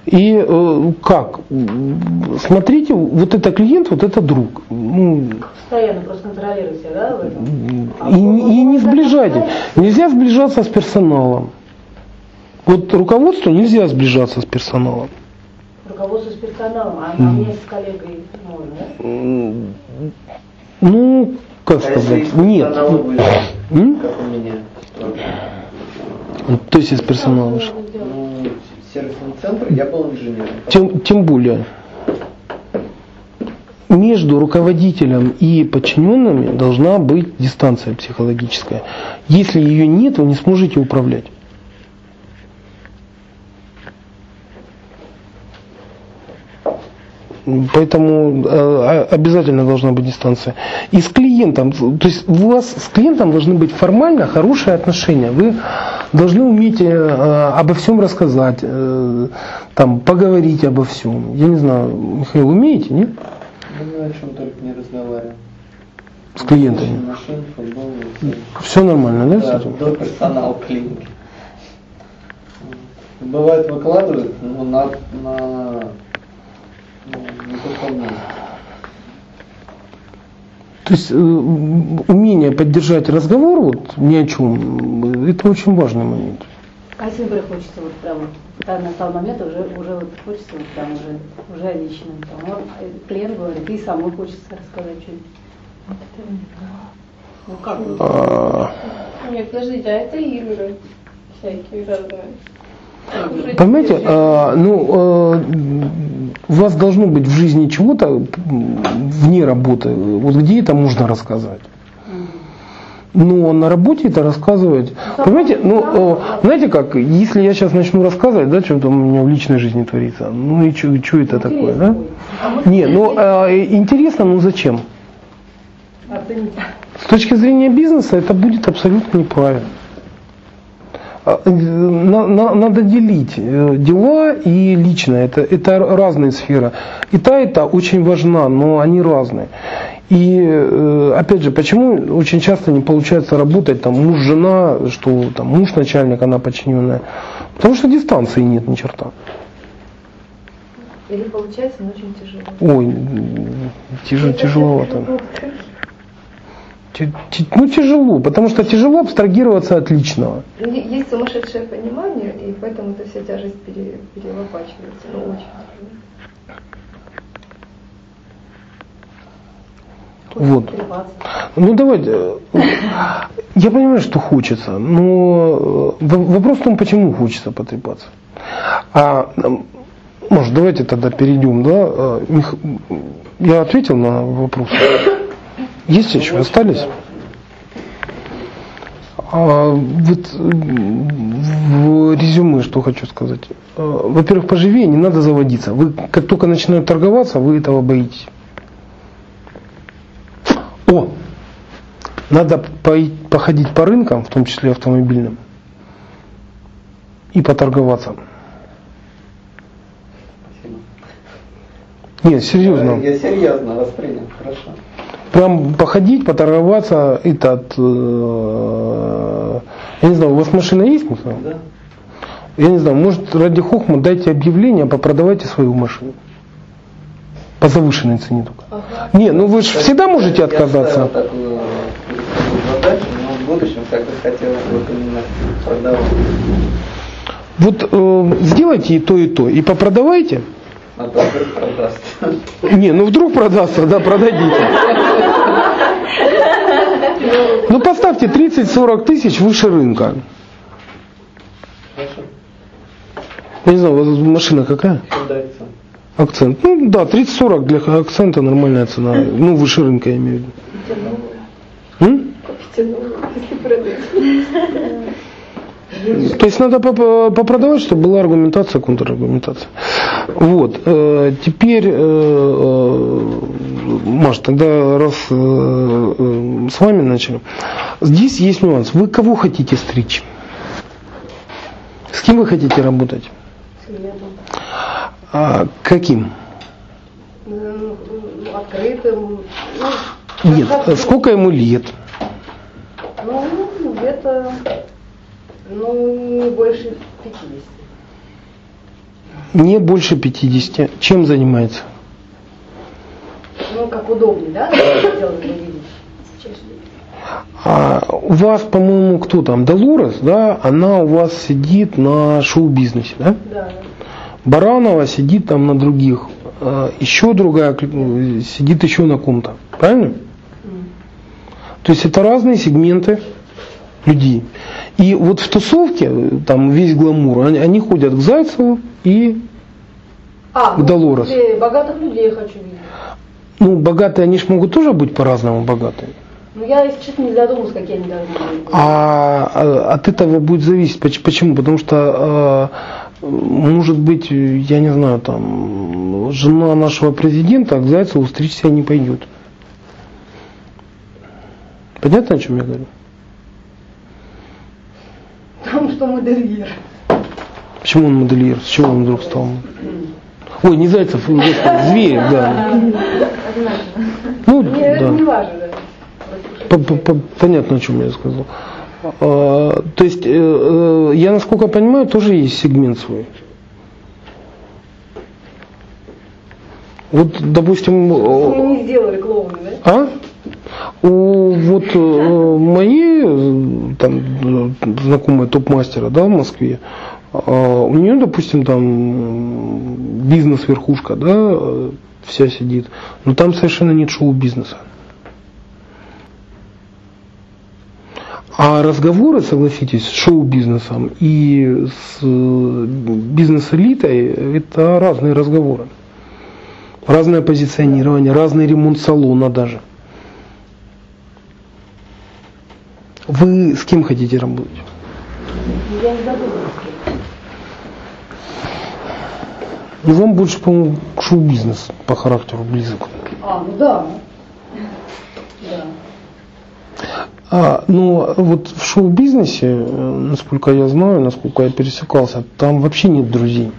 Speaker 1: И э, как? Смотрите, вот это клиент, вот это друг. Ну,
Speaker 10: Постоянно просто контролируйте, да, в этом?
Speaker 1: И, и не сближайте. Нельзя сближаться с персоналом. Вот руководству нельзя сближаться с персоналом.
Speaker 10: Руководство с персоналом, а а мне с коллегой можно, да?
Speaker 1: М, Ну, как
Speaker 2: А
Speaker 1: сказать?
Speaker 2: их
Speaker 1: Нет.
Speaker 2: будет, как у меня, то,
Speaker 1: То есть из персонала вышел.
Speaker 2: Сервисный центр, я был инженером.
Speaker 1: Тем, тем более, между руководителем и подчиненными должна быть дистанция психологическая. Если ее нет, вы не сможете управлять. Поэтому э, обязательно должна быть дистанция. И с клиентом, то есть у вас с клиентом должны быть формально хорошие отношения. Вы должны уметь э, обо всем рассказать, э, там, поговорить обо всем. Я не знаю, Михаил, умеете, нет?
Speaker 2: Ну, о чем только не разговаривал.
Speaker 1: С клиентами.
Speaker 2: Машин, футбол.
Speaker 1: Все нормально, да?
Speaker 2: Да, до персонал клиники. Бывает выкладывают, ну, на, на, ну, не таком месте.
Speaker 1: То есть э, умение поддержать разговор вот ни о чем, это очень важный момент.
Speaker 10: А если, например, хочется вот прям, там настал момент, уже, уже вот хочется вот прям уже, уже о личном. Там, он, э, клиент говорит, и самой хочется рассказать что-нибудь. Ну как?
Speaker 1: А,
Speaker 4: Нет, подождите, а это игры всякие разные.
Speaker 1: Понимаете, а, ну, а, у вас должно быть в жизни чего-то вне работы, вот где это можно рассказать. Но на работе это рассказывать. Понимаете, ну, э, знаете как, если я сейчас начну рассказывать, да, что там у меня в личной жизни творится, ну и что это такое, да? Не, ну э, интересно, ну зачем? С точки зрения бизнеса это будет абсолютно неправильно. А, э, на- на- Надо делить э, дела и личное. Это, это разные сферы. И та, и та очень важна, но они разные. И э, опять же, почему очень часто не получается работать там муж, жена, что там муж начальник, она подчиненная? Потому что дистанции нет ни черта.
Speaker 4: Или получается, но очень тяжело.
Speaker 1: Ой, тяжело, тяжеловато. Ну тяжело, потому что тяжело абстрагироваться от личного.
Speaker 4: Ну, Есть сумасшедшее понимание, и поэтому эта вся тяжесть пере- перелопачивается. Ну, очень.
Speaker 1: Вот. Ну давайте. э, Я понимаю, что хочется, но э, вопрос в том, почему хочется потрепаться. А может, давайте тогда перейдем, да? Мих- Я ответил на вопрос. Есть еще остались? А, вот в резюме что хочу сказать. Э, Во-первых, поживее не надо заводиться. Вы как только начинают торговаться, вы этого боитесь. О, надо походить по рынкам, в том числе автомобильным, и поторговаться. Нет, серьезно.
Speaker 2: Я серьезно воспринял, хорошо.
Speaker 1: Прям походить, поторговаться, этот, э, я не знаю, у вас машина есть?
Speaker 2: Да?
Speaker 1: Я не знаю, может ради хохма дайте объявление, попродавайте свою машину. По завышенной цене только. Не, ну вы же всегда можете отказаться.
Speaker 2: такую, такую задачу, но в будущем как бы хотел вот именно продавать.
Speaker 1: Вот э, сделайте и то, и то, и попродавайте.
Speaker 2: А то вдруг продаст.
Speaker 1: Не, ну вдруг продастся, да, продадите. Ну поставьте 30-40 тысяч выше рынка.
Speaker 2: Хорошо.
Speaker 1: Я не знаю, у вас машина какая? Акцент. Ну да, 30-40 для акцента нормальная цена. Ну, выше рынка я имею в виду. М?
Speaker 4: Купите новую, если продаете.
Speaker 1: То есть надо поп- попродавать, чтобы была аргументация, контраргументация. Вот. э, Теперь, э, э, Маш, тогда раз с вами начали. Здесь есть нюанс. Вы кого хотите стричь? С кем вы хотите работать?
Speaker 10: С клиентом.
Speaker 1: А каким?
Speaker 10: Ну, ну, Открытым. Ну,
Speaker 1: Нет, сколько ему лет?
Speaker 10: Ну, где-то, ну, не больше 50.
Speaker 1: Не больше 50. Чем занимается?
Speaker 10: Ну, как удобнее, да?
Speaker 1: А у вас, по-моему, кто там? Долорес, да? Она у вас сидит на шоу-бизнесе, да?
Speaker 10: Да.
Speaker 1: Баранова сидит там на других. А еще другая сидит еще на ком-то. Правильно? То есть это разные сегменты людей. И вот в тусовке, там весь гламур, они, они ходят к Зайцеву и,
Speaker 10: А,
Speaker 1: К Долорес.
Speaker 10: людей, богатых людей хочу видеть.
Speaker 1: ну, богатые, они же могут тоже быть по-разному богатые.
Speaker 10: Ну, я, если честно, не задумалась, какие они должны быть.
Speaker 1: А а, от этого будет зависеть. Поч- Почему? Потому что э, может быть, я не знаю, там жена нашего президента к Зайцеву стричься не пойдет. Понятно, о чем я говорю?
Speaker 10: Потому что модельер.
Speaker 1: Почему он модельер? С чего он вдруг стал? Ой, не Зайцев, господи, Зверев, да. Ну, да.
Speaker 10: не важно, да.
Speaker 1: П- п- п- Понятно, о чем я сказал. А, То есть, э, э, я насколько понимаю, тоже есть сегмент свой. Вот, допустим,
Speaker 10: Мы
Speaker 1: э,
Speaker 10: не сделали клоуны, да?
Speaker 1: а? У вот э, моей э, там знакомой топ-мастера, да, в Москве, а, у нее, допустим, там бизнес-верхушка, да, вся сидит, но там совершенно нет шоу-бизнеса. А разговоры, согласитесь, с шоу-бизнесом и с бизнес-элитой – это разные разговоры. Разное позиционирование, разный ремонт салона даже. Вы с кем хотите работать?
Speaker 10: Я не задумалась.
Speaker 1: Ну, вам больше, по-моему, шоу-бизнес по характеру близок.
Speaker 10: А, ну да. Да.
Speaker 1: А, но вот в шоу-бизнесе, э, насколько я знаю, насколько я пересекался, там вообще нет друзей.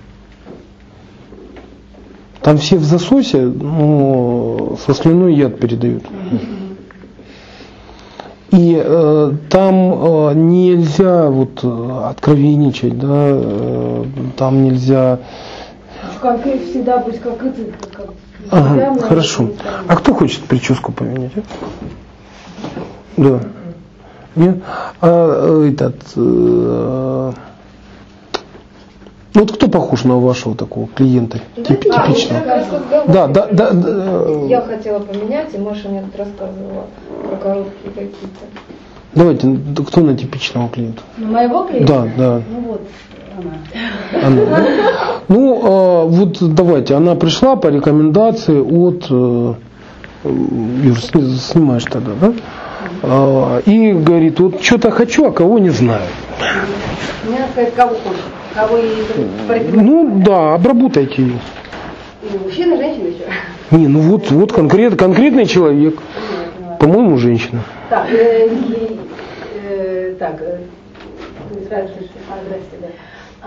Speaker 1: Там все в засосе, но со слюной яд передают. И э, там э, нельзя вот э, откровенничать, да, э, там нельзя.
Speaker 10: Как и всегда быть как и ты. Как
Speaker 1: Ага,
Speaker 10: прямо
Speaker 1: хорошо.
Speaker 10: на-
Speaker 1: А кто хочет прическу поменять? а? Да. Нет? А э, этот. э, ну вот кто похож на вашего такого клиента? Тип-
Speaker 4: А,
Speaker 1: типичного. Да, да, да, да,
Speaker 4: Я хотела поменять, и Маша мне тут рассказывала про короткие какие-то.
Speaker 1: Давайте, кто на типичного клиента?
Speaker 10: Ну, моего клиента?
Speaker 1: Да, да.
Speaker 10: Ну вот, она.
Speaker 1: Она, да? Ну, э, вот давайте, она пришла по рекомендации от, э, Юр, сни- снимаешь тогда, да? А, И говорит, вот что-то хочу, а кого не знаю.
Speaker 10: Мне надо сказать, кого. Кого.
Speaker 1: Ну да, обработайте ее.
Speaker 10: Мужчина, женщина еще.
Speaker 1: Не, ну вот, вот конкрет, конкретный человек. По-моему, женщина.
Speaker 10: Так, э, э, так, э, слышу. А, здрасте, да.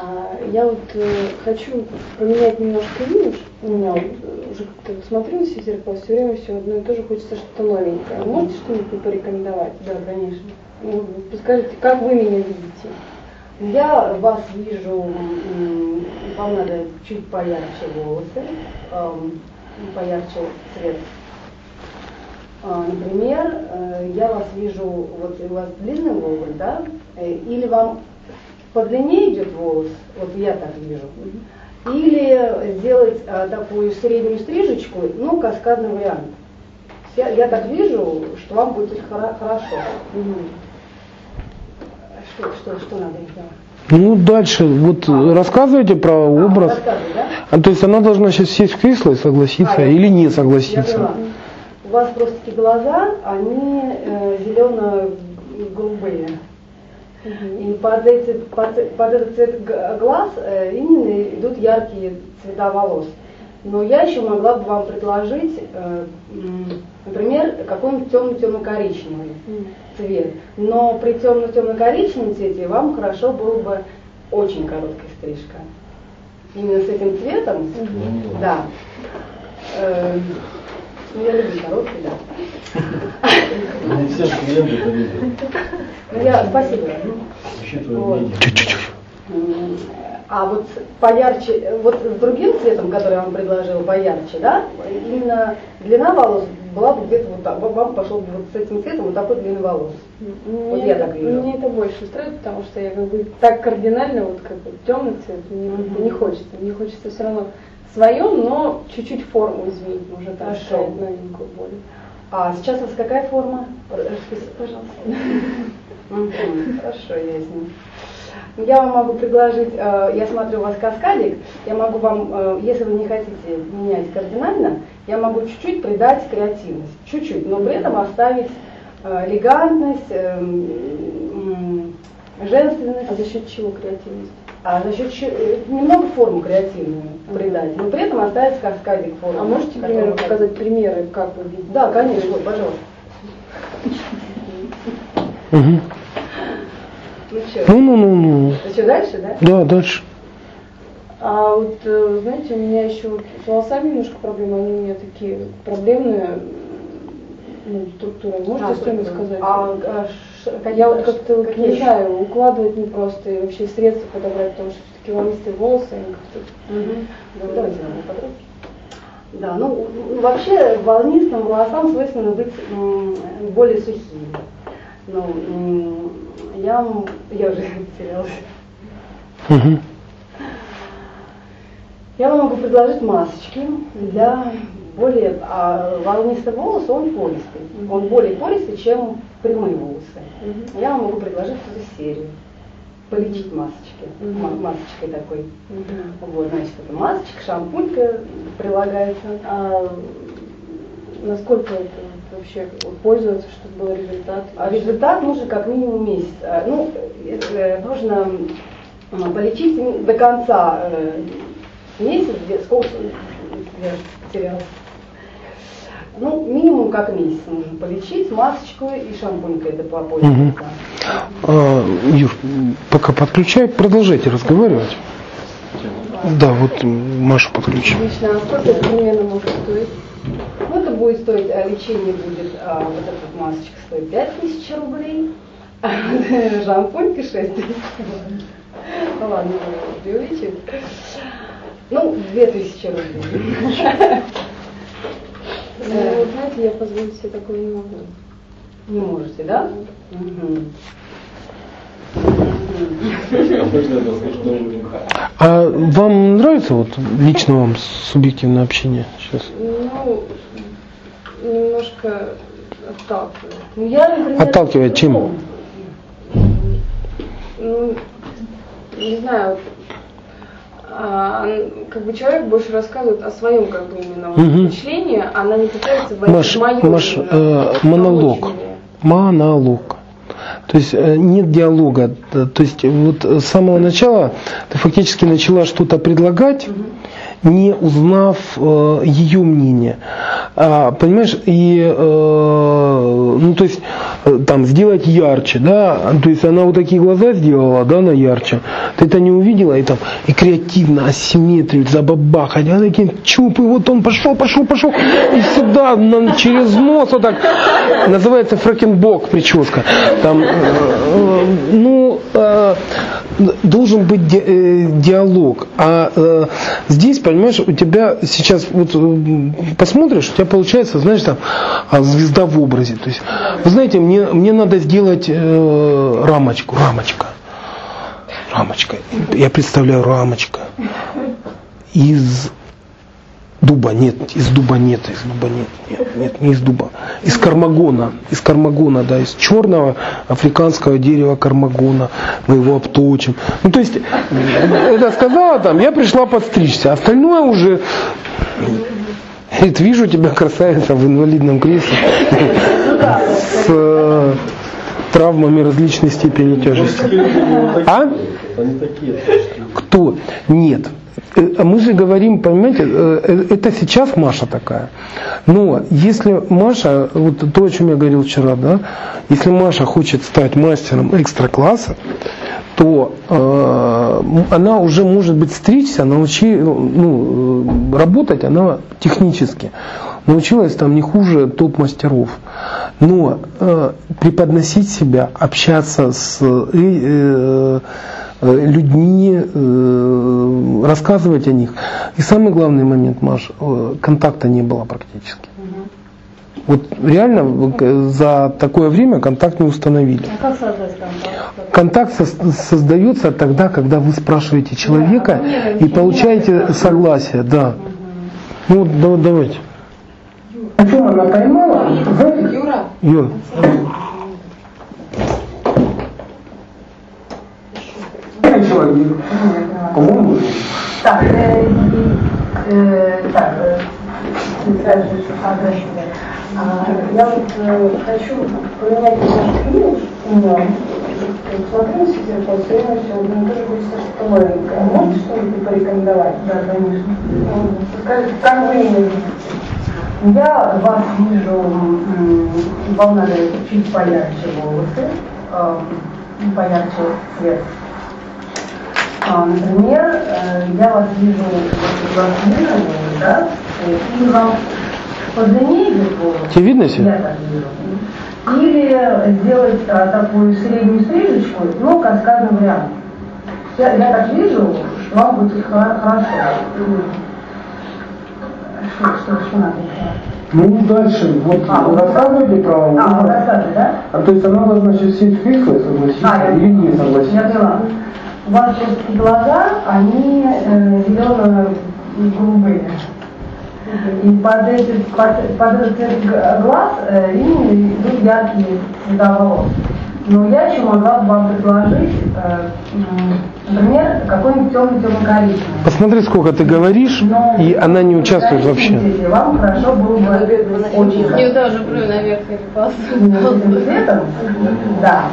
Speaker 10: А, я вот э, хочу поменять немножко имидж. У меня вот, э, уже как-то смотрю на все зеркало, все время все одно и то же, хочется что-то новенькое. Можете что-нибудь порекомендовать? Да, конечно. Ну, подскажите, как вы меня видите? Я вас вижу, вам надо чуть поярче волосы, эм, поярче цвет а, Например, э, я вас вижу, вот у вас длинный волос, да? Э, Или вам подлиннее идет волос, вот я так вижу. Или сделать а, такую среднюю стрижечку, ну, каскадный вариант. Я, я так вижу, что вам будет хоро- хорошо. Что, что, что надо сделать?
Speaker 1: Ну, дальше, вот э, рассказывайте про образ.
Speaker 10: Рассказывай, да?
Speaker 1: А, то есть она должна сейчас сесть в кресло и согласиться
Speaker 10: А,
Speaker 1: или не согласиться.
Speaker 10: У вас просто такие глаза, они э, зелено-голубые. И под, эти, под, под этот цвет глаз э, именно идут яркие цвета волос. Но я еще могла бы вам предложить, э, например, какой-нибудь темно-темно-коричневый цвет. Но при темно-темно-коричневом цвете вам хорошо было бы очень короткая стрижка. Именно с этим цветом, да. Э, ну, я люблю короткий, да.
Speaker 11: Не все же клиенты это видят.
Speaker 10: Ну, я, спасибо.
Speaker 11: Учитывая
Speaker 10: Вот.
Speaker 11: мнение.
Speaker 1: Чуть-чуть.
Speaker 10: А вот поярче, вот с другим цветом, который я вам предложила, поярче, да, именно длина волос была бы где-то вот так, вам- пошел бы вот с этим цветом вот такой длины волос. Вот
Speaker 12: Мне,
Speaker 10: я
Speaker 12: это,
Speaker 10: так вижу.
Speaker 12: мне это больше устраивает, потому что я как бы так кардинально, вот как бы темный цвет, мне как бы не хочется. Мне хочется все равно своем, но чуть-чуть форму изменить, можно так
Speaker 10: Хорошо.
Speaker 12: сказать, новенькую более.
Speaker 10: А сейчас у вас какая форма? Распишите, пожалуйста. Хорошо, ясно. Я вам могу предложить, э, я смотрю у вас каскадик, я могу вам, э, если вы не хотите менять кардинально, я могу чуть-чуть придать креативность, чуть-чуть, но при этом оставить э, элегантность, э, м, женственность.
Speaker 12: А за счет чего креативность?
Speaker 10: А чё- э, немного форму креативную придать, но при этом оставить каскадик форму.
Speaker 12: А можете, к примеру, показать примеры, как вы видите?
Speaker 10: Да, конечно, вот, пожалуйста.
Speaker 1: Мгм.
Speaker 10: Ну что,
Speaker 1: Ну, ну, ну, ну.
Speaker 10: ну что, дальше, да?
Speaker 1: Да, дальше.
Speaker 12: А вот, э, знаете, у меня еще вот с волосами немножко проблемы, они у меня такие проблемные, ну, структуры. Можете
Speaker 10: А,
Speaker 12: что-нибудь сказать?
Speaker 10: А, а
Speaker 12: Я вот как-то вот не знаю, укладывать не просто и вообще средства подобрать, потому что все-таки волнистые волосы, они как-то...
Speaker 10: Мгм. Давайте нам подробнее. Да, ну ну, вообще волнистым волосам свойственно быть м, более сухими. Ну, м, я, вам- я уже потерялась. Я вам могу предложить масочки для более... А волнистый волос, он пористый. Он более пористый, чем прямые волосы. Я вам могу предложить эту серию. Полечить масочки. Ма- Масочкой такой. Вот, значит, это масочка, шампунька прилагается.
Speaker 12: А насколько это вообще пользоваться, чтобы был результат?
Speaker 10: А результат нужен как минимум месяц. А, Ну, э, э, нужно полечить до конца э, месяц, где сколько я потерялась. Ну, минимум как месяц нужно полечить, масочку и шампунькой это попользоваться.
Speaker 1: А, Юр, пока подключай, продолжайте разговаривать. Да, вот Машу подключим.
Speaker 12: Отлично. А сколько примерно может стоить?
Speaker 10: Ну, это будет стоить, а, лечение будет, а, вот эта вот масочка стоит 5000 рублей, а шампунька 6 тысяч. Ну ладно, не преувеличивать. Ну, 2000 рублей.
Speaker 12: Ну, вот знаете, я позволить себе такое не могу.
Speaker 10: Не можете, да?
Speaker 11: Уровень.
Speaker 1: А вам нравится вот лично вам субъективное общение сейчас?
Speaker 12: Ну, немножко отталкивает.
Speaker 10: Ну, я, например,
Speaker 1: Отталкивает чем?
Speaker 10: ну,
Speaker 12: Ну, не знаю, как бы человек больше рассказывает о своем как бы именно
Speaker 1: Мгм.
Speaker 12: впечатлении, она не пытается войти
Speaker 1: Маш,
Speaker 12: в мое
Speaker 1: Маш,
Speaker 12: именно
Speaker 1: э, монолог. Монолог. То есть э, нет диалога. Т- То есть вот с самого начала ты фактически начала что-то предлагать, не узнав э, ее мнение. А, понимаешь, и э, ну то есть э, там сделать ярче, да, то есть она вот такие глаза сделала, да, на ярче, ты это не увидела, и там и креативно, асимметрию, забабахать, а такие чупы, вот он пошел, пошел, пошел, и сюда, на- через нос, вот так, называется фрекенбок прическа, там, э, э, ну, э, должен быть ди- э, диалог, а э, здесь, понимаешь, у тебя сейчас, вот э, посмотришь, у тебя получается, знаешь, там, а, звезда в образе, то есть, вы знаете, мне, мне надо сделать э, рамочку, рамочка, рамочка, я представляю рамочка из дуба нет, из дуба нет, из дуба нет, нет, нет, не из дуба, из кармагона, из кармагона, да, из черного африканского дерева кармагона, мы его обточим. Ну, то есть, это сказала там, я пришла подстричься, остальное уже, говорит, вижу тебя, красавица, в инвалидном кресле, с э, травмами различной степени тяжести. А? Кто? Нет. Э, Мы же говорим, понимаете, э, э, это сейчас Маша такая. Но если Маша, вот то, о чем я говорил вчера, да, если Маша хочет стать мастером экстра-класса, то э, она уже может быть стричься, научи, ну, работать она технически. Научилась там не хуже топ-мастеров. Но э, преподносить себя, общаться с э, э, людьми, э, рассказывать о них. И самый главный момент, Маш, э, контакта не было практически. Вот реально э, за такое время контакт не установили.
Speaker 10: А как создать контакт?
Speaker 1: Контакт создается тогда, когда вы спрашиваете человека и получаете согласие, да. Ну вот да- давайте. О чем она поймала? Знаете,
Speaker 6: Юра,
Speaker 1: Юр,
Speaker 7: человек, по-моему,
Speaker 13: Так, э, э, так, э, а, я вот э, хочу поменять меня. Вот Смотрю на телефон, все время все одно и то же хочется что-то новенькое. Можете что-нибудь порекомендовать? Да, конечно. Скажите, как вы? Я вас вижу, вам надо чуть поярче волосы, э, поярче цвет а, Например, э, я вас вижу вакцинированную, да, и вам подлиннее идет волос.
Speaker 1: Тебе видно всё?
Speaker 13: Я так вижу. или сделать а, такую среднюю стрижечку, ну, каскадный вариант. Я, я так вижу, что вам будет хо- хорошо. Что, что, что надо сделать?
Speaker 7: Ну, дальше, вот
Speaker 13: А, вот
Speaker 7: рассказывали про...
Speaker 13: А, рассказывай, да?
Speaker 7: А то есть она должна сейчас сесть светлая, согласиться,
Speaker 13: А,
Speaker 7: или не согласиться?
Speaker 13: Я поняла. У вас все-таки глаза, они э, зелено-голубые. И под эти, под, под этот г- глаз э, линии идут яркие цвета волос. Но я еще могла бы вам предложить, э, например, какой-нибудь темный-темно-коричневый.
Speaker 1: Посмотри, сколько ты говоришь, и она не участвует вообще.
Speaker 13: Коричневый Вам хорошо было бы очень
Speaker 9: Не вот тоже брови наверх или
Speaker 13: цветом, да.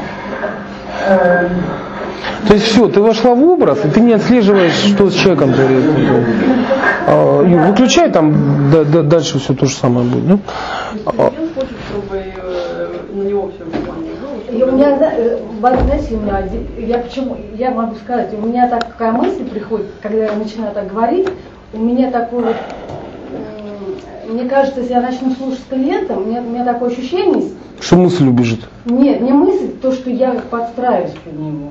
Speaker 1: То есть все, ты вошла в образ, и ты не отслеживаешь, что с человеком творится. А, выключай там, да- да- дальше все то же самое будет. Ну? А,
Speaker 5: Он хочет, чтобы э, на него все внимание было.
Speaker 10: И у меня, э, знаете, у меня, я почему, я могу сказать, у меня такая мысль приходит, когда я начинаю так говорить, у меня такой вот, мне кажется, если я начну слушать клиента, у меня, у меня такое ощущение,
Speaker 1: Что мысль убежит?
Speaker 10: нет, не мысль, то, что я подстраиваюсь под него.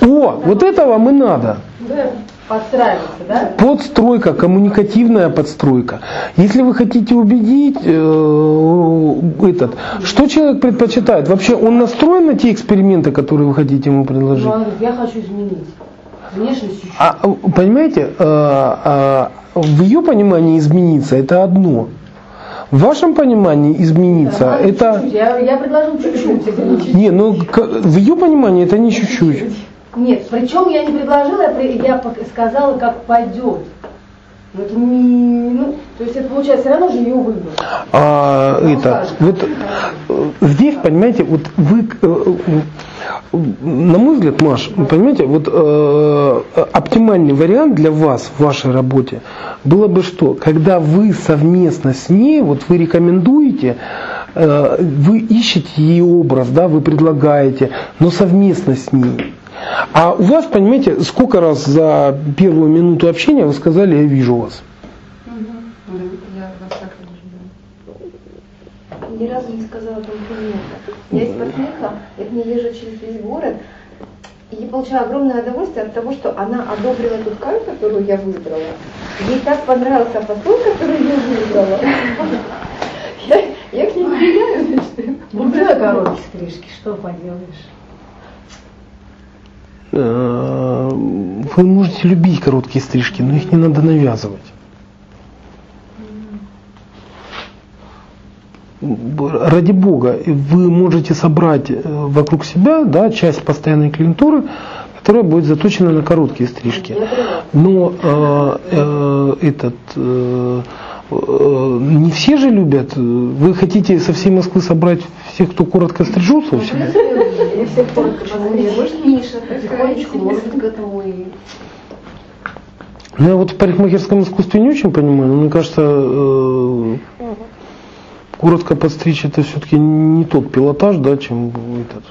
Speaker 1: О, вот это вам и надо.
Speaker 10: Да, подстраиваться, да?
Speaker 1: Подстройка, коммуникативная подстройка. Если вы хотите убедить э, этот, что человек предпочитает? Вообще он настроен на те эксперименты, которые вы хотите ему предложить?
Speaker 10: Он говорит, я хочу изменить. Внешность.
Speaker 1: А понимаете, э, э, в ее понимании измениться это одно. В вашем понимании измениться
Speaker 10: Да,
Speaker 1: это
Speaker 10: чуть-чуть. Я, я предложил чуть-чуть.
Speaker 1: не, ну к- в ее понимании это не чуть-чуть.
Speaker 10: Нет, причем я не предложила, я, я сказала, как пойдет. Ну, это не, ну, то есть это получается все равно же ее выбор.
Speaker 1: А, это, вот э, здесь, понимаете, вот вы, э, на мой взгляд, Маш, понимаете, вот э, оптимальный вариант для вас в вашей работе было бы что, когда вы совместно с ней, вот вы рекомендуете, э, вы ищете ей образ, да, вы предлагаете, но совместно с ней. А у вас, понимаете, сколько раз за первую минуту общения вы сказали, я вижу вас?
Speaker 6: Я вас так ожидаю.
Speaker 4: Ни разу не сказала комплимента. Я из партнерка, я к ней езжу через весь город, и получаю огромное удовольствие от того, что она одобрила ту ткань, которую я выбрала. Ей так понравился фасон, который я выбрала. Я, я к ней приезжаю, значит.
Speaker 10: Люблю я короткие стрижки, что поделаешь.
Speaker 1: Э, Вы можете любить короткие стрижки, но их не надо навязывать. Ради Бога, вы можете собрать э, вокруг себя да, часть постоянной клиентуры, которая будет заточена на короткие стрижки. Но э, э, этот э, э, не все же любят. Вы хотите со всей Москвы собрать всех, кто коротко стрижутся у себя?
Speaker 4: Я всех коротко. Может, Миша потихонечку, может к этому и...
Speaker 1: Ну, я вот в парикмахерском искусстве не очень понимаю, но мне кажется, э, коротко подстричь это все-таки не тот пилотаж, да, чем этот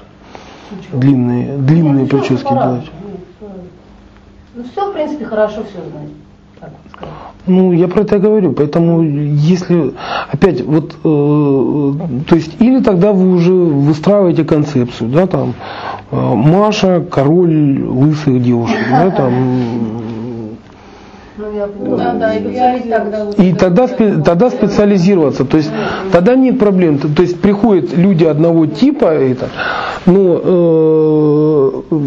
Speaker 1: длинные, длинные прически делать.
Speaker 10: Ну все, в принципе, хорошо все знать.
Speaker 1: Ну, я про это и говорю. Поэтому, если опять вот, э, то есть, или тогда вы уже выстраиваете концепцию, да, там э, Маша, король лысых девушек, да, там.
Speaker 10: Ну, я
Speaker 9: Да, да, и тогда
Speaker 1: тогда, спе- тогда специализироваться, то есть тогда нет проблем. То, то есть приходят люди одного типа, это, но э,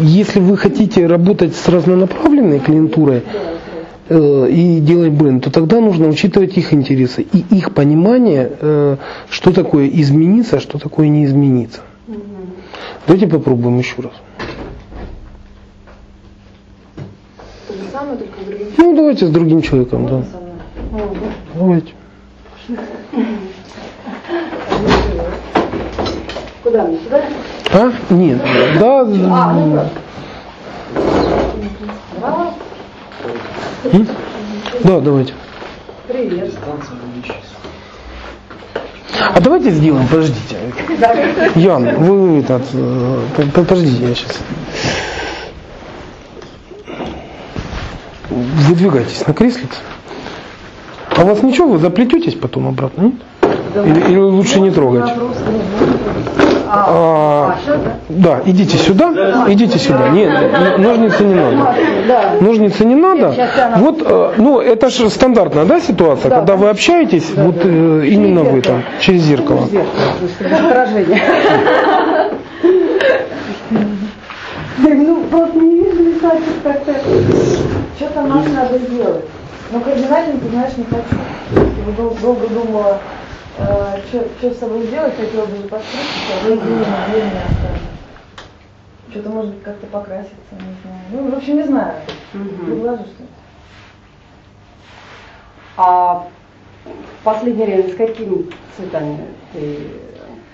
Speaker 1: если вы хотите работать с разнонаправленной клиентурой э, и делать бренд, то тогда нужно учитывать их интересы и их понимание, э, что такое измениться, а что такое не измениться. Давайте попробуем еще раз.
Speaker 4: Самое,
Speaker 1: Ну, давайте с другим человеком, да. Давайте.
Speaker 10: Куда мне? Сюда?
Speaker 1: А? Нет. Да.
Speaker 10: А, ну как?
Speaker 1: М? Да, давайте.
Speaker 10: Привет.
Speaker 1: А давайте сделаем, подождите. Ян, вы этот, э, подождите, я сейчас. Выдвигайтесь на креслице. А у вас ничего, вы заплететесь потом обратно, нет? Или, или лучше не трогать? А, да, идите сюда, идите сюда. Нет, ножницы не надо. Ножницы не надо. Вот, э, ну, это же стандартная, да, ситуация, когда вы общаетесь, вот э, именно в этом, через зеркало.
Speaker 10: Отражение.
Speaker 6: Ну, просто не вижу, значит, как-то что-то нам надо сделать. Но кардинально, ты знаешь, не хочу. Я дол- долго думала, что с собой сделать, хотела бы подстричься, а времени времени осталось. Что-то может быть как-то покраситься, не знаю. Ну, в общем, не знаю. Предложу что-то.
Speaker 10: А в последнее время с какими цветами ты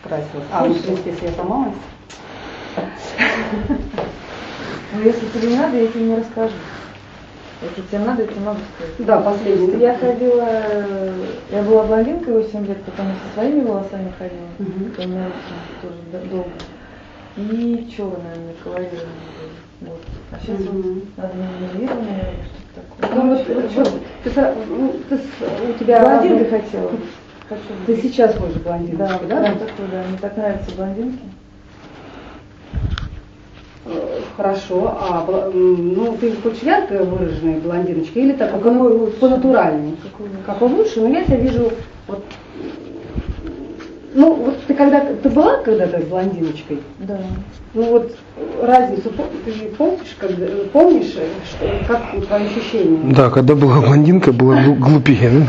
Speaker 10: красилась? А, ну, в принципе, если я мастер.
Speaker 6: Но если тебе не надо, я тебе не расскажу. Если тебе надо, тебе могу сказать.
Speaker 10: Да, последний.
Speaker 6: Я ходила, я была блондинкой 8 лет, потом со своими волосами ходила. Это у меня тоже долго. И черная мне колорированная. Вот. А сейчас вот надо минимизированная или что-то такое.
Speaker 10: Ну, вот что, ты, ну, ты у тебя...
Speaker 6: Блондинкой хотела. Хочу
Speaker 10: Ты сейчас хочешь блондиночку,
Speaker 6: Да,
Speaker 10: да?
Speaker 6: да, такой, да. Мне так нравятся блондинки.
Speaker 10: Э, Хорошо. А, ну, ты хочешь ярко выраженная блондиночка или так, какой по натуральней? Какой лучше? Ну, я тебя вижу вот ну, вот ты когда ты была когда-то блондиночкой?
Speaker 6: Да.
Speaker 10: Ну вот разницу ты помнишь, когда, помнишь, э, что, как твои ощущения?
Speaker 1: Да, когда была блондинка, была глу- глупее.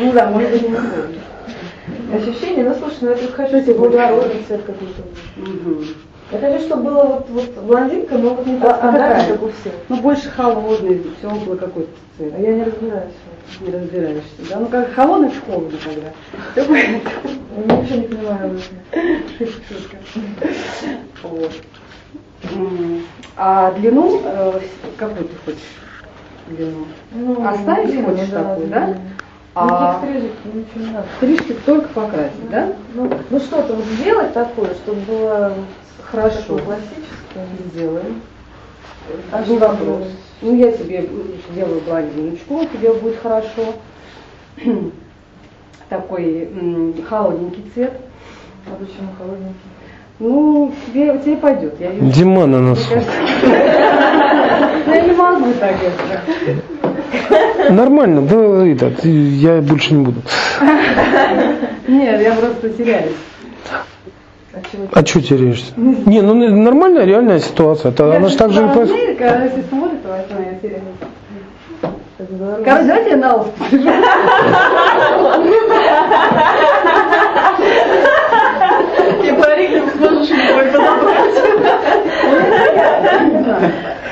Speaker 6: Ну да, может быть, не помню. Ощущение, ну слушай, ну я только хочу себе благородный цвет какой-то. Я хочу, чтобы было вот, вот блондинка, но вот не
Speaker 10: А,
Speaker 6: так
Speaker 10: а
Speaker 6: стандартно,
Speaker 10: какая?
Speaker 6: как у всех.
Speaker 10: Ну больше холодный, все около какой-то цвет.
Speaker 6: А я не разбираюсь.
Speaker 10: Не разбираешься, да? Ну как холодный, холодно тогда. Понятно.
Speaker 6: Я вообще не понимаю.
Speaker 10: Вот. А длину, э, какую ты хочешь длину?
Speaker 6: Ну,
Speaker 10: Оставить хочешь такую, да? А
Speaker 6: Никаких стрижек, ничего не надо.
Speaker 10: стрижки только покрасить, да?
Speaker 6: Ну, ну что-то вот сделать такое, чтобы было
Speaker 10: Хорошо.
Speaker 6: классическое.
Speaker 10: Сделаем.
Speaker 6: А
Speaker 10: не
Speaker 6: что
Speaker 10: вопрос.
Speaker 6: делать?
Speaker 10: Ну, я тебе сделаю блондиночку, тебе будет хорошо. Такой холодненький цвет.
Speaker 6: А почему холодненький?
Speaker 10: Ну, тебе, тебе пойдет. Я вижу.
Speaker 1: Дима на носу.
Speaker 10: Мне кажется, Я не могу так это.
Speaker 1: Нормально, да, этот, я больше не буду.
Speaker 10: Нет, я просто теряюсь.
Speaker 1: А что теряешься? Не, ну нормальная реальная ситуация. Это, она же так же и происходит.
Speaker 10: Когда если смотрит, то возьму, я теряюсь. Короче, давайте я на.
Speaker 5: И сможешь никакой подобрать.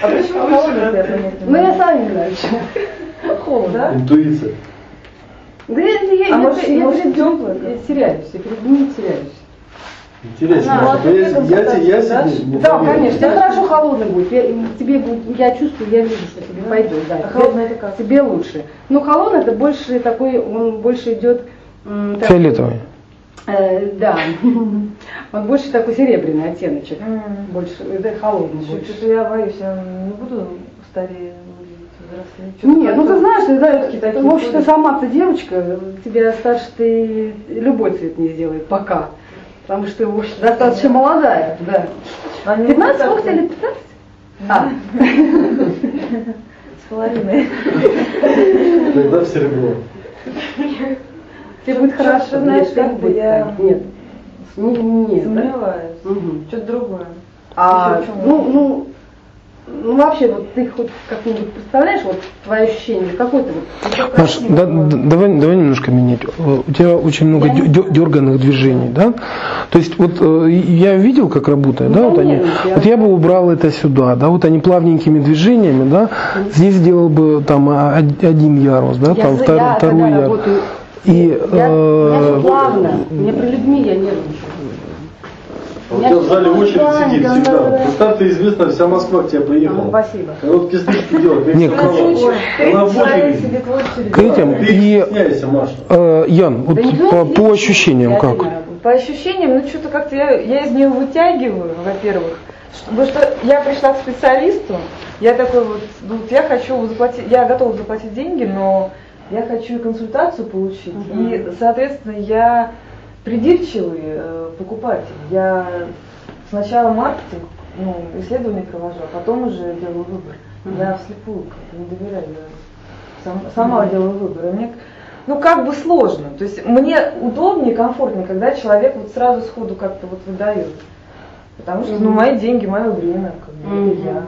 Speaker 6: А почему холодный не
Speaker 10: Ну, я
Speaker 6: могу?
Speaker 10: сам не знаю. Холодно.
Speaker 11: Интуиция.
Speaker 10: Да я, я,
Speaker 6: А
Speaker 10: я,
Speaker 6: может,
Speaker 10: я,
Speaker 6: может, тёплый
Speaker 10: я теряюсь, я перед ним теряюсь.
Speaker 11: Интересно.
Speaker 6: А
Speaker 11: а я, я, я
Speaker 6: дашь?
Speaker 11: себе не
Speaker 10: Да, конечно, тебе хорошо холодно будет. Я, тебе будет, я чувствую, я вижу, что тебе пойдет. Да,
Speaker 6: А холодный это как?
Speaker 10: Тебе лучше. Ну, холодный это больше такой, он больше идет.
Speaker 1: Фиолетовый.
Speaker 10: Э, да. Он больше такой серебряный оттеночек.
Speaker 6: М.
Speaker 10: Больше, это холодный
Speaker 6: Что-
Speaker 10: больше.
Speaker 6: Что-то я боюсь, я не буду старее выглядеть, взрослее.
Speaker 10: Нет, ну ты знаешь, да,
Speaker 6: всё-таки такие
Speaker 10: в общем-то, сама ты девочка, тебя старше ты любой цвет не сделает пока. Потому что ты, в общем, достаточно молодая, да.
Speaker 6: А не
Speaker 10: 15,
Speaker 6: вот
Speaker 10: сколько тебе лет? 15? А,
Speaker 6: С половиной.
Speaker 11: Тогда в серебро.
Speaker 10: тебе будет хорошо,
Speaker 6: знаешь,
Speaker 10: тебе
Speaker 6: как-то
Speaker 10: будет
Speaker 6: я.
Speaker 10: Нет. Не- Нет, да?
Speaker 6: Сомневаюсь.
Speaker 10: Мгм.
Speaker 6: Что-то другое.
Speaker 10: А,
Speaker 6: чём?
Speaker 10: ну, ну, ну, вообще, вот ты хоть как-нибудь представляешь, вот твои ощущения, какой ты вот?
Speaker 1: Маш, да- да- давай, давай немножко менять. Э, У тебя очень много дё- дерганных движений, да? То есть вот э, я видел, как работает, да, вот они.
Speaker 10: я-
Speaker 1: Вот я бы убрал это сюда, да, вот они плавненькими движениями, да. Здесь сделал бы там а, од- один ярус, да,
Speaker 10: Я,
Speaker 1: там
Speaker 10: за-
Speaker 1: втор-
Speaker 10: я
Speaker 1: второй
Speaker 10: когда
Speaker 1: ярус. И
Speaker 10: я, я
Speaker 1: э,
Speaker 10: плавно, мне при людьми я нервничаю.
Speaker 11: А у тебя в зале очередь сидит всегда. Представь, ты известна, вся Москва к тебе приехала.
Speaker 10: Ну, Спасибо.
Speaker 11: Короткие стрижки делать.
Speaker 1: Не,
Speaker 11: как
Speaker 1: к- этим
Speaker 11: Ты
Speaker 1: и э, Ян, вот по, ощущениям как?
Speaker 14: По ощущениям, ну что-то как-то я, я из нее вытягиваю, во-первых. Потому что я пришла к специалисту, я такой вот, ну, вот я хочу заплатить, я готова заплатить деньги, но
Speaker 6: я хочу и консультацию получить, и, соответственно, я придирчивый э, покупатель. Я сначала маркетинг, ну, исследование провожу, а потом уже делаю выбор. Я вслепую как бы не доверяю, я сам- сама делаю выбор. И мне, ну, как бы сложно. То есть мне удобнее, комфортнее, когда человек вот сразу сходу как-то вот выдает. Потому что, ну, мои деньги, мое время, как бы, это я.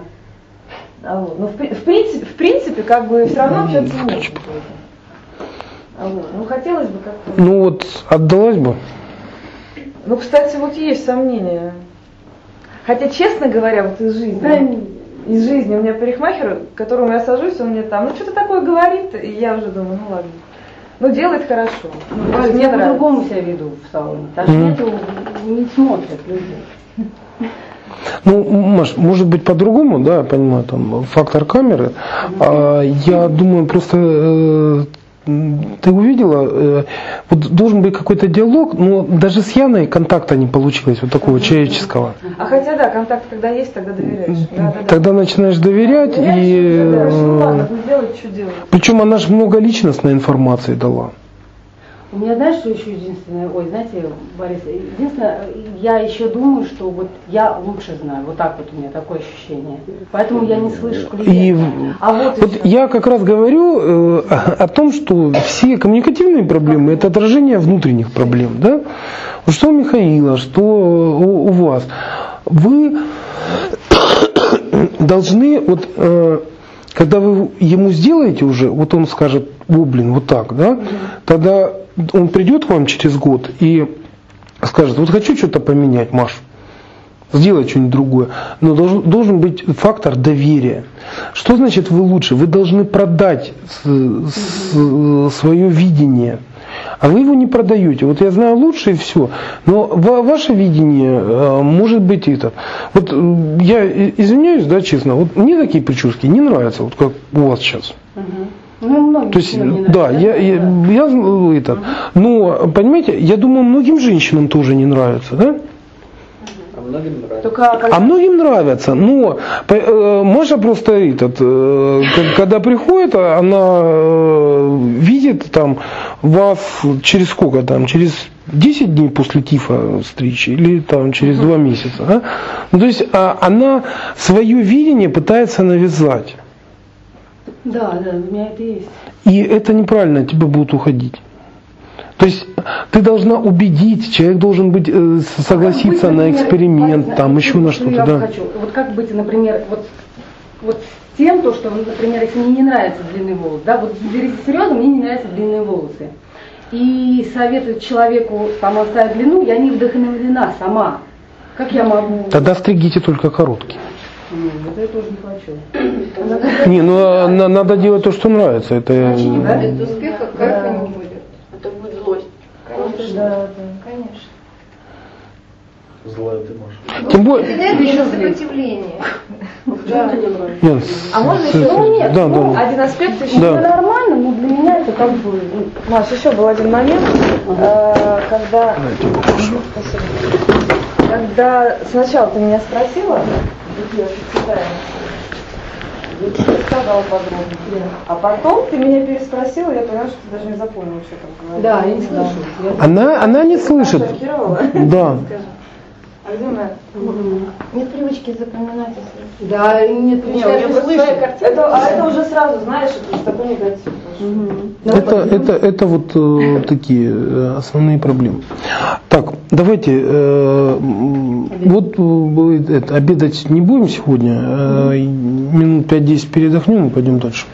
Speaker 6: А вот. Но в, в принципе, в принципе, как бы все равно общаться можно. А вот. Ну, хотелось бы как-то.
Speaker 1: Ну вот, отдалась бы.
Speaker 6: Ну, кстати, вот есть сомнения. Хотя, честно говоря, вот из жизни, из жизни у меня парикмахер, к которому я сажусь, он мне там, ну что-то такое говорит, и я уже думаю, ну ладно. Ну, делает хорошо. Ну, то есть мне
Speaker 10: я по-другому себя веду в салоне. Даже
Speaker 1: Мгм.
Speaker 10: нету, не смотрят люди.
Speaker 1: Ну, Маш, может быть по-другому, да, я понимаю, там фактор камеры. А, я думаю, просто э, ты увидела, э, вот должен быть какой-то диалог, но даже с Яной контакта не получилось, вот такого человеческого.
Speaker 6: А хотя, да, контакт когда есть, тогда доверяешь. Да, да, да.
Speaker 1: Тогда начинаешь доверять, и
Speaker 6: Доверяешь, ну ладно,
Speaker 1: э,
Speaker 6: ну сделать, что делать.
Speaker 1: причем она же много личностной информации дала.
Speaker 10: У меня, знаешь, что еще единственное, ой, знаете, Борис, единственное, я еще думаю, что вот я лучше знаю, вот так вот у меня такое ощущение. Поэтому я не слышу
Speaker 1: И
Speaker 10: клиента. А вот,
Speaker 1: вот я как раз говорю э, о о том, что все коммуникативные проблемы это отражение внутренних проблем, да? Что у Михаила, что у, у вас. Вы должны вот э, когда вы ему сделаете уже, вот он скажет, о, блин, вот так, да, тогда он придет к вам через год и скажет, вот хочу что-то поменять, Маш, сделать что-нибудь другое. Но должен, должен быть фактор доверия. Что значит вы лучше? Вы должны продать с- с- свое видение. А вы его не продаете. Вот я знаю лучше и все. Но ва- ваше видение э, может быть это. Вот э, я извиняюсь, да, честно, вот мне такие прически не нравятся, вот как у вас сейчас.
Speaker 10: Ну, многим
Speaker 1: То есть,
Speaker 10: не
Speaker 1: да,
Speaker 10: нравится,
Speaker 1: я, я, я знаю это. Но, понимаете, я думаю, многим женщинам тоже не нравится, да?
Speaker 2: А многим нравится.
Speaker 6: Только
Speaker 1: А многим нравится, но э, Маша просто этот, э, когда приходит, она э, видит там вас через сколько там, через 10 дней после тифа стричь или там через два месяца. да? Ну, то есть а, она свое видение пытается навязать.
Speaker 10: Да, да, у меня это есть.
Speaker 1: И это неправильно, тебе будут уходить. То есть ты должна убедить, человек должен быть э, согласиться
Speaker 10: Как быть,
Speaker 1: на
Speaker 10: например,
Speaker 1: эксперимент,
Speaker 10: вот,
Speaker 1: там еще на
Speaker 10: что
Speaker 1: что-то, да.
Speaker 10: хочу. Вот как быть, например, вот, вот с тем, то, что, например, если мне не нравятся длинные волосы, да, вот берите серьезно, мне не нравятся длинные волосы. И советуют человеку там оставить длину, я не вдохновлена сама. Как я могу?
Speaker 1: Тогда стригите только короткие.
Speaker 10: Ну, вот я тоже не хочу.
Speaker 1: Не, ну а на- надо делать то, что нравится. Это
Speaker 4: Без успеха не будет. Конечно.
Speaker 6: Да, да.
Speaker 4: Конечно.
Speaker 11: Злая ты, Маша.
Speaker 1: Тем более.
Speaker 4: Это еще сопротивление. Да.
Speaker 1: Нет,
Speaker 6: А можно еще? Ну нет,
Speaker 1: да,
Speaker 6: ну,
Speaker 1: да.
Speaker 6: один аспект еще
Speaker 1: Да.
Speaker 6: нормально, но для меня это как бы... ну, Маш, еще был один момент, э, когда... Спасибо. Когда сначала ты меня спросила, где я читаю, я тебе рассказала подробно. А потом ты меня переспросила, я поняла, что ты даже не запомнила, что там говорила.
Speaker 10: Да, я не слышу.
Speaker 1: Она, она не слышит.
Speaker 6: Шокировала?
Speaker 1: Да.
Speaker 6: А моя?
Speaker 4: Нет привычки запоминать, если...
Speaker 10: Да, нет,
Speaker 6: Не, картина. Это, а это уже сразу, знаешь, это такой негатив.
Speaker 1: Это, это, это вот э, такие э, основные проблемы. Так, давайте, э, вот э, это, обедать не будем сегодня, э, минут 5-10 передохнем и пойдем дальше.